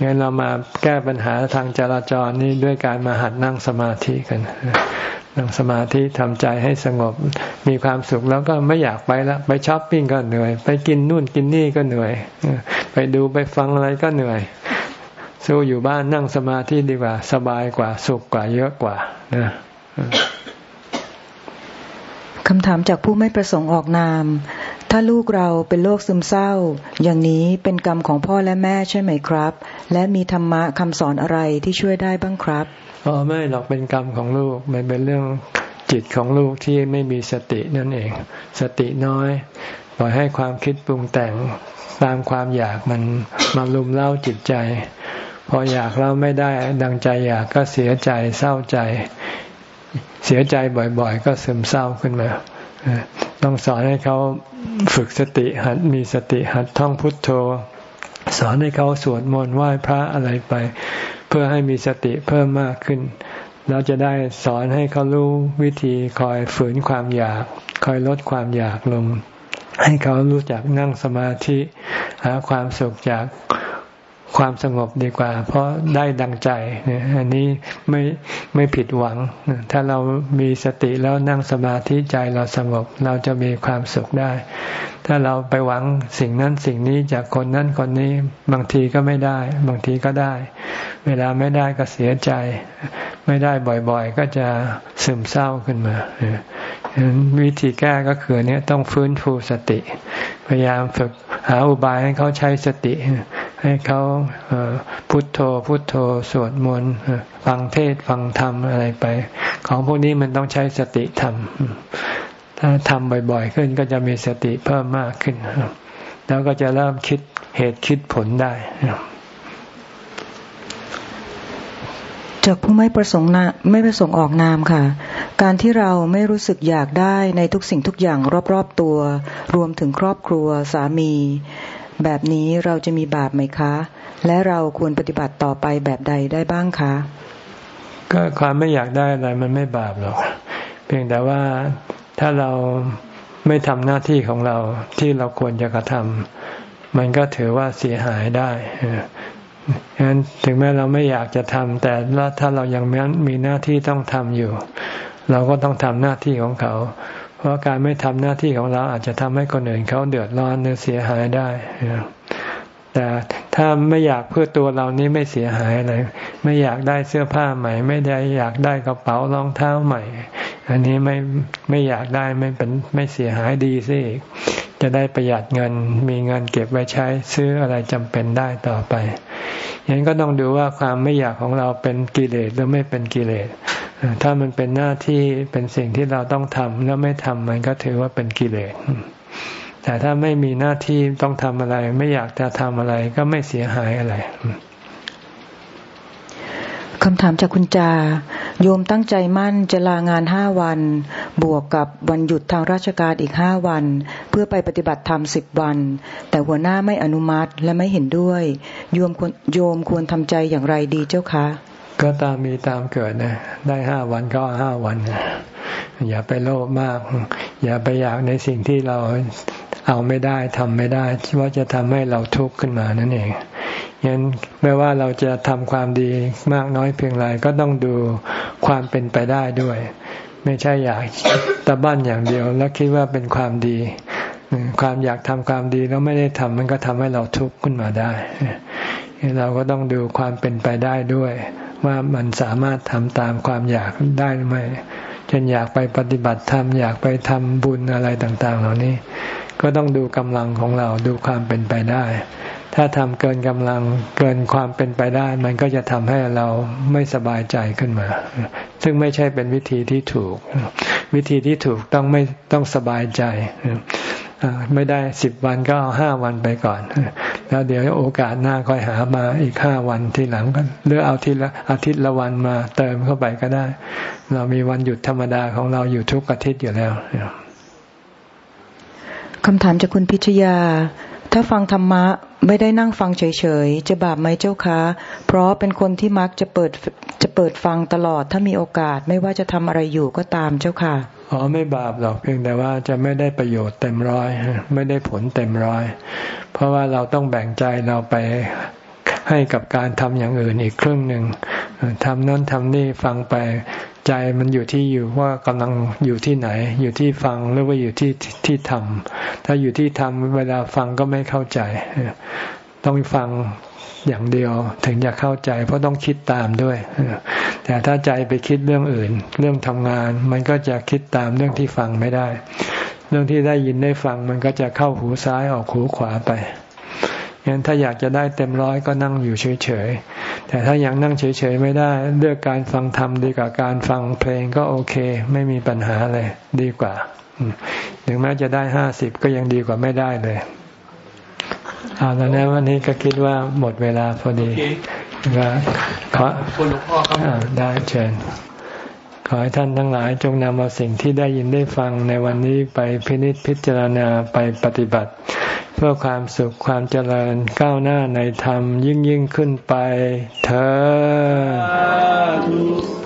งั้นเรามาแก้ปัญหาทางจราจรนี่ด้วยการมาหัดนั่งสมาธิกัน นั่งสมาธิทำใจให้สงบมีความสุขแล้วก็ไม่อยากไปแล้วไปช้อปปิ้งก็เหนื่อย ไปกินนู่นกินนี่ก็เหนื่อย ไปดูไปฟังอะไรก็เหนื่อยสู้อยู่บ้านนั่งสมาธิดีกว่า สบายกว่าสุขกว่าเยอะกว่านะคำถามจากผู้ไม่ประสงค์ออกนาม ถ้าลูกเราเป็นโรคซึมเศร้า อย่างนี้เป็นกรรมของพ่อและแม่ใช่ไหมครับ และมีธรรมะคำสอนอะไรที่ช่วยได้บ้างครับ อ๋อไม่หรอกเป็นกรรมของลูกมันเป็นเรื่องจิตของลูกที่ไม่มีสตินั่นเอง สติน้อยปล่อยให้ความคิดปรุงแต่งตามความอยากมันมาลุมเล่าจิตใจ พออยากแล้วไม่ได้ดังใจอยากก็เสียใจเศร้าใจ เสียใจบ่อยๆ ก็ซึมเศร้าขึ้นมาต้องสอนให้เขาฝึกสติหัดมีสติหัดท่องพุทโธ สอนให้เขาสวดมนต์ไหว้พระอะไรไป เพื่อให้มีสติเพิ่มมากขึ้น เราจะได้สอนให้เขารู้วิธีคอยฝืนความอยาก คอยลดความอยากลง ให้เขารู้จักนั่งสมาธิ หาความสุขจาก ความสงบดีกว่า เพราะได้ดังใจเนี่ยอันนี้ไม่ไม่ผิดหวัง ถ้าเรามีสติแล้วนั่งสมาธิใจเราสงบเราจะมีความสุขได้ ถ้าเราไปหวังสิ่งนั้นสิ่งนี้จากคนนั้นคนนี้บางทีก็ไม่ได้ บางทีก็ได้ เวลาไม่ได้ก็เสียใจ ไม่ได้บ่อยๆ ก็จะซึมเศร้าขึ้นมาวิธีแก้ก็คือเนี้ยต้องฟื้นฟูสติ พยายามฝึกหาอุบายให้เขาใช้สติ ให้เขาพุทโธพุทโธสวดมนต์ฟังเทศฟังธรรมอะไรไป ของพวกนี้มันต้องใช้สติทำถ้าทำบ่อยๆ ขึ้นก็จะมีสติเพิ่มมากขึ้น แล้วก็จะเริ่มคิดเหตุคิดผลได้จากผู้ไม่ประสงค์นาไม่ประสงค์ออกนามค่ะ การที่เราไม่รู้สึกอยากได้ในทุกสิ่งทุกอย่างรอบๆตัว รวมถึงครอบครัวสามี แบบนี้เราจะมีบาปไหมคะ และเราควรปฏิบัติต่อไปแบบใดได้บ้างคะ ก็ความไม่อยากได้อะไรมันไม่บาปหรอกเพียงแต่ว่าถ้าเราไม่ทำหน้าที่ของเราที่เราควรจะกระทำมันก็ถือว่าเสียหายได้ฉะนั้นถึงแม้เราไม่อยากจะทำแต่ถ้าเรายังมีหน้าที่ต้องทำอยู่ เราก็ต้องทำหน้าที่ของเขา เพราะการไม่ทำหน้าที่ของเราอาจจะทำให้คนอื่นเขาเดือดร้อนหรือเสียหายได้แต่ถ้าไม่อยากเพื่อตัวเรานี้ไม่เสียหายอะไรไม่อยากได้เสื้อผ้าใหม่ ไม่ได้อยากได้กระเป๋ารองเท้าใหม่ อันนี้ไม่ไม่อยากได้ไม่เป็นไม่เสียหายดีสิจะได้ประหยัดเงินมีเงินเก็บไว้ใช้ซื้ออะไรจำเป็นได้ต่อไปยังนั้นก็ต้องดูว่าความไม่อยากของเราเป็นกิเลสหรือไม่เป็นกิเลส ถ้ามันเป็นหน้าที่เป็นสิ่งที่เราต้องทำแล้วไม่ทำมันก็ถือว่าเป็นกิเลสแต่ถ้าไม่มีหน้าที่ต้องทำอะไร ไม่อยากจะทำอะไรก็ไม่เสียหายอะไรคำถามจากคุณจา โยมตั้งใจมั่นจะลางานห้าวัน บวกกับวันหยุดทางราชการอีกห้าวัน เพื่อไปปฏิบัติธรรมสิบวัน แต่หัวหน้าไม่อนุมัติและไม่เห็นด้วย โยมโยมควรทำใจอย่างไรดีเจ้าคะ ก็ตามมีตามเกิดนะ ได้ห้าวันก็ห้าวัน อย่าไปโลภมาก อย่าไปอยากในสิ่งที่เราเอาไม่ได้ทำไม่ได้ว่าจะทำให้เราทุกข์ขึ้นมานั่นเองยันไม่ว่าเราจะทำความดีมากน้อยเพียงไรก็ต้องดูความเป็นไปได้ด้วย ไม่ใช่อยากตะบั้นอย่างเดียว แล้วคิดว่าเป็นความดี ความอยากทำความดีแล้วไม่ได้ทำมันก็ทำให้เราทุกข์ขึ้นมาได้เราก็ต้องดูความเป็นไปได้ด้วย ว่ามันสามารถทำตามความอยากได้หรือไม่เช่นอยากไปปฏิบัติธรรมอยากไปทำบุญอะไรต่างๆ เหล่านี้ ก็ต้องดูกำลังของเราดูความเป็นไปได้ ถ้าทำเกินกำลังเกินความเป็นไปได้ มันก็จะทำให้เราไม่สบายใจขึ้นมา ซึ่งไม่ใช่เป็นวิธีที่ถูก วิธีที่ถูกต้องไม่ต้องสบายใจไม่ได้สิบวันก็เอาห้าวันไปก่อน แล้วเดี๋ยวโอกาสหน้าค่อยหามาอีกห้าวันทีหลังกันหรือเอาทีละอาทิตย์ละวันมาเติมเข้าไปก็ได้ เรามีวันหยุดธรรมดาของเราอยู่ทุกอาทิตย์อยู่แล้วคำถามจากคุณพิชยา ถ้าฟังธรรมะไม่ได้นั่งฟังเฉยๆ จะบาปไหมเจ้าคะ เพราะเป็นคนที่มักจะเปิดจะเปิดฟังตลอดถ้ามีโอกาสไม่ว่าจะทำอะไรอยู่ก็ตามเจ้าค่ะ อ๋อไม่บาปหรอกเพียงแต่ว่าจะไม่ได้ประโยชน์เต็มร้อยไม่ได้ผลเต็มร้อย เพราะว่าเราต้องแบ่งใจเราไปให้กับการทำอย่างอื่นอีกครึ่งหนึ่งทำนั้นทำนี่ฟังไปใจมันอยู่ที่อยู่ว่ากำลังอยู่ที่ไหน อยู่ที่ฟังหรือว่าอยู่ที่ที่ทำถ้าอยู่ที่ทำเวลาฟังก็ไม่เข้าใจ ต้องฟัง อย่างเดียวถึงจะเข้าใจ เพราะต้องคิดตามด้วย แต่ถ้าใจไปคิดเรื่องอื่น เรื่องทำงาน มันก็จะคิดตามเรื่องที่ฟังไม่ได้ เรื่องที่ได้ยินได้ฟังมันก็จะเข้าหูซ้ายออกหูขวาไปงั้นถ้าอยากจะได้เต็มร้อยก็นั่งอยู่เฉยๆ แต่ถ้ายังนั่งเฉยๆไม่ได้ เลือกการฟังธรรมดีกว่าการฟังเพลงก็โอเค ไม่มีปัญหาเลย ดีกว่า ถึงแม้จะได้ห้าสิบก็ยังดีกว่าไม่ได้เลย เอาแล้วนะวันนี้ก็คิดว่าหมดเวลาพอดีก็ขอคุณหลวงพ่อครับได้เชิญ ขอให้ท่านทั้งหลายจงนำเอาสิ่งที่ได้ยินได้ฟังในวันนี้ไปพินิจพิจารณาไปปฏิบัติ เพื่อความสุขความเจริญก้าวหน้าในธรรมยิ่งยิ่งขึ้นไปเธอ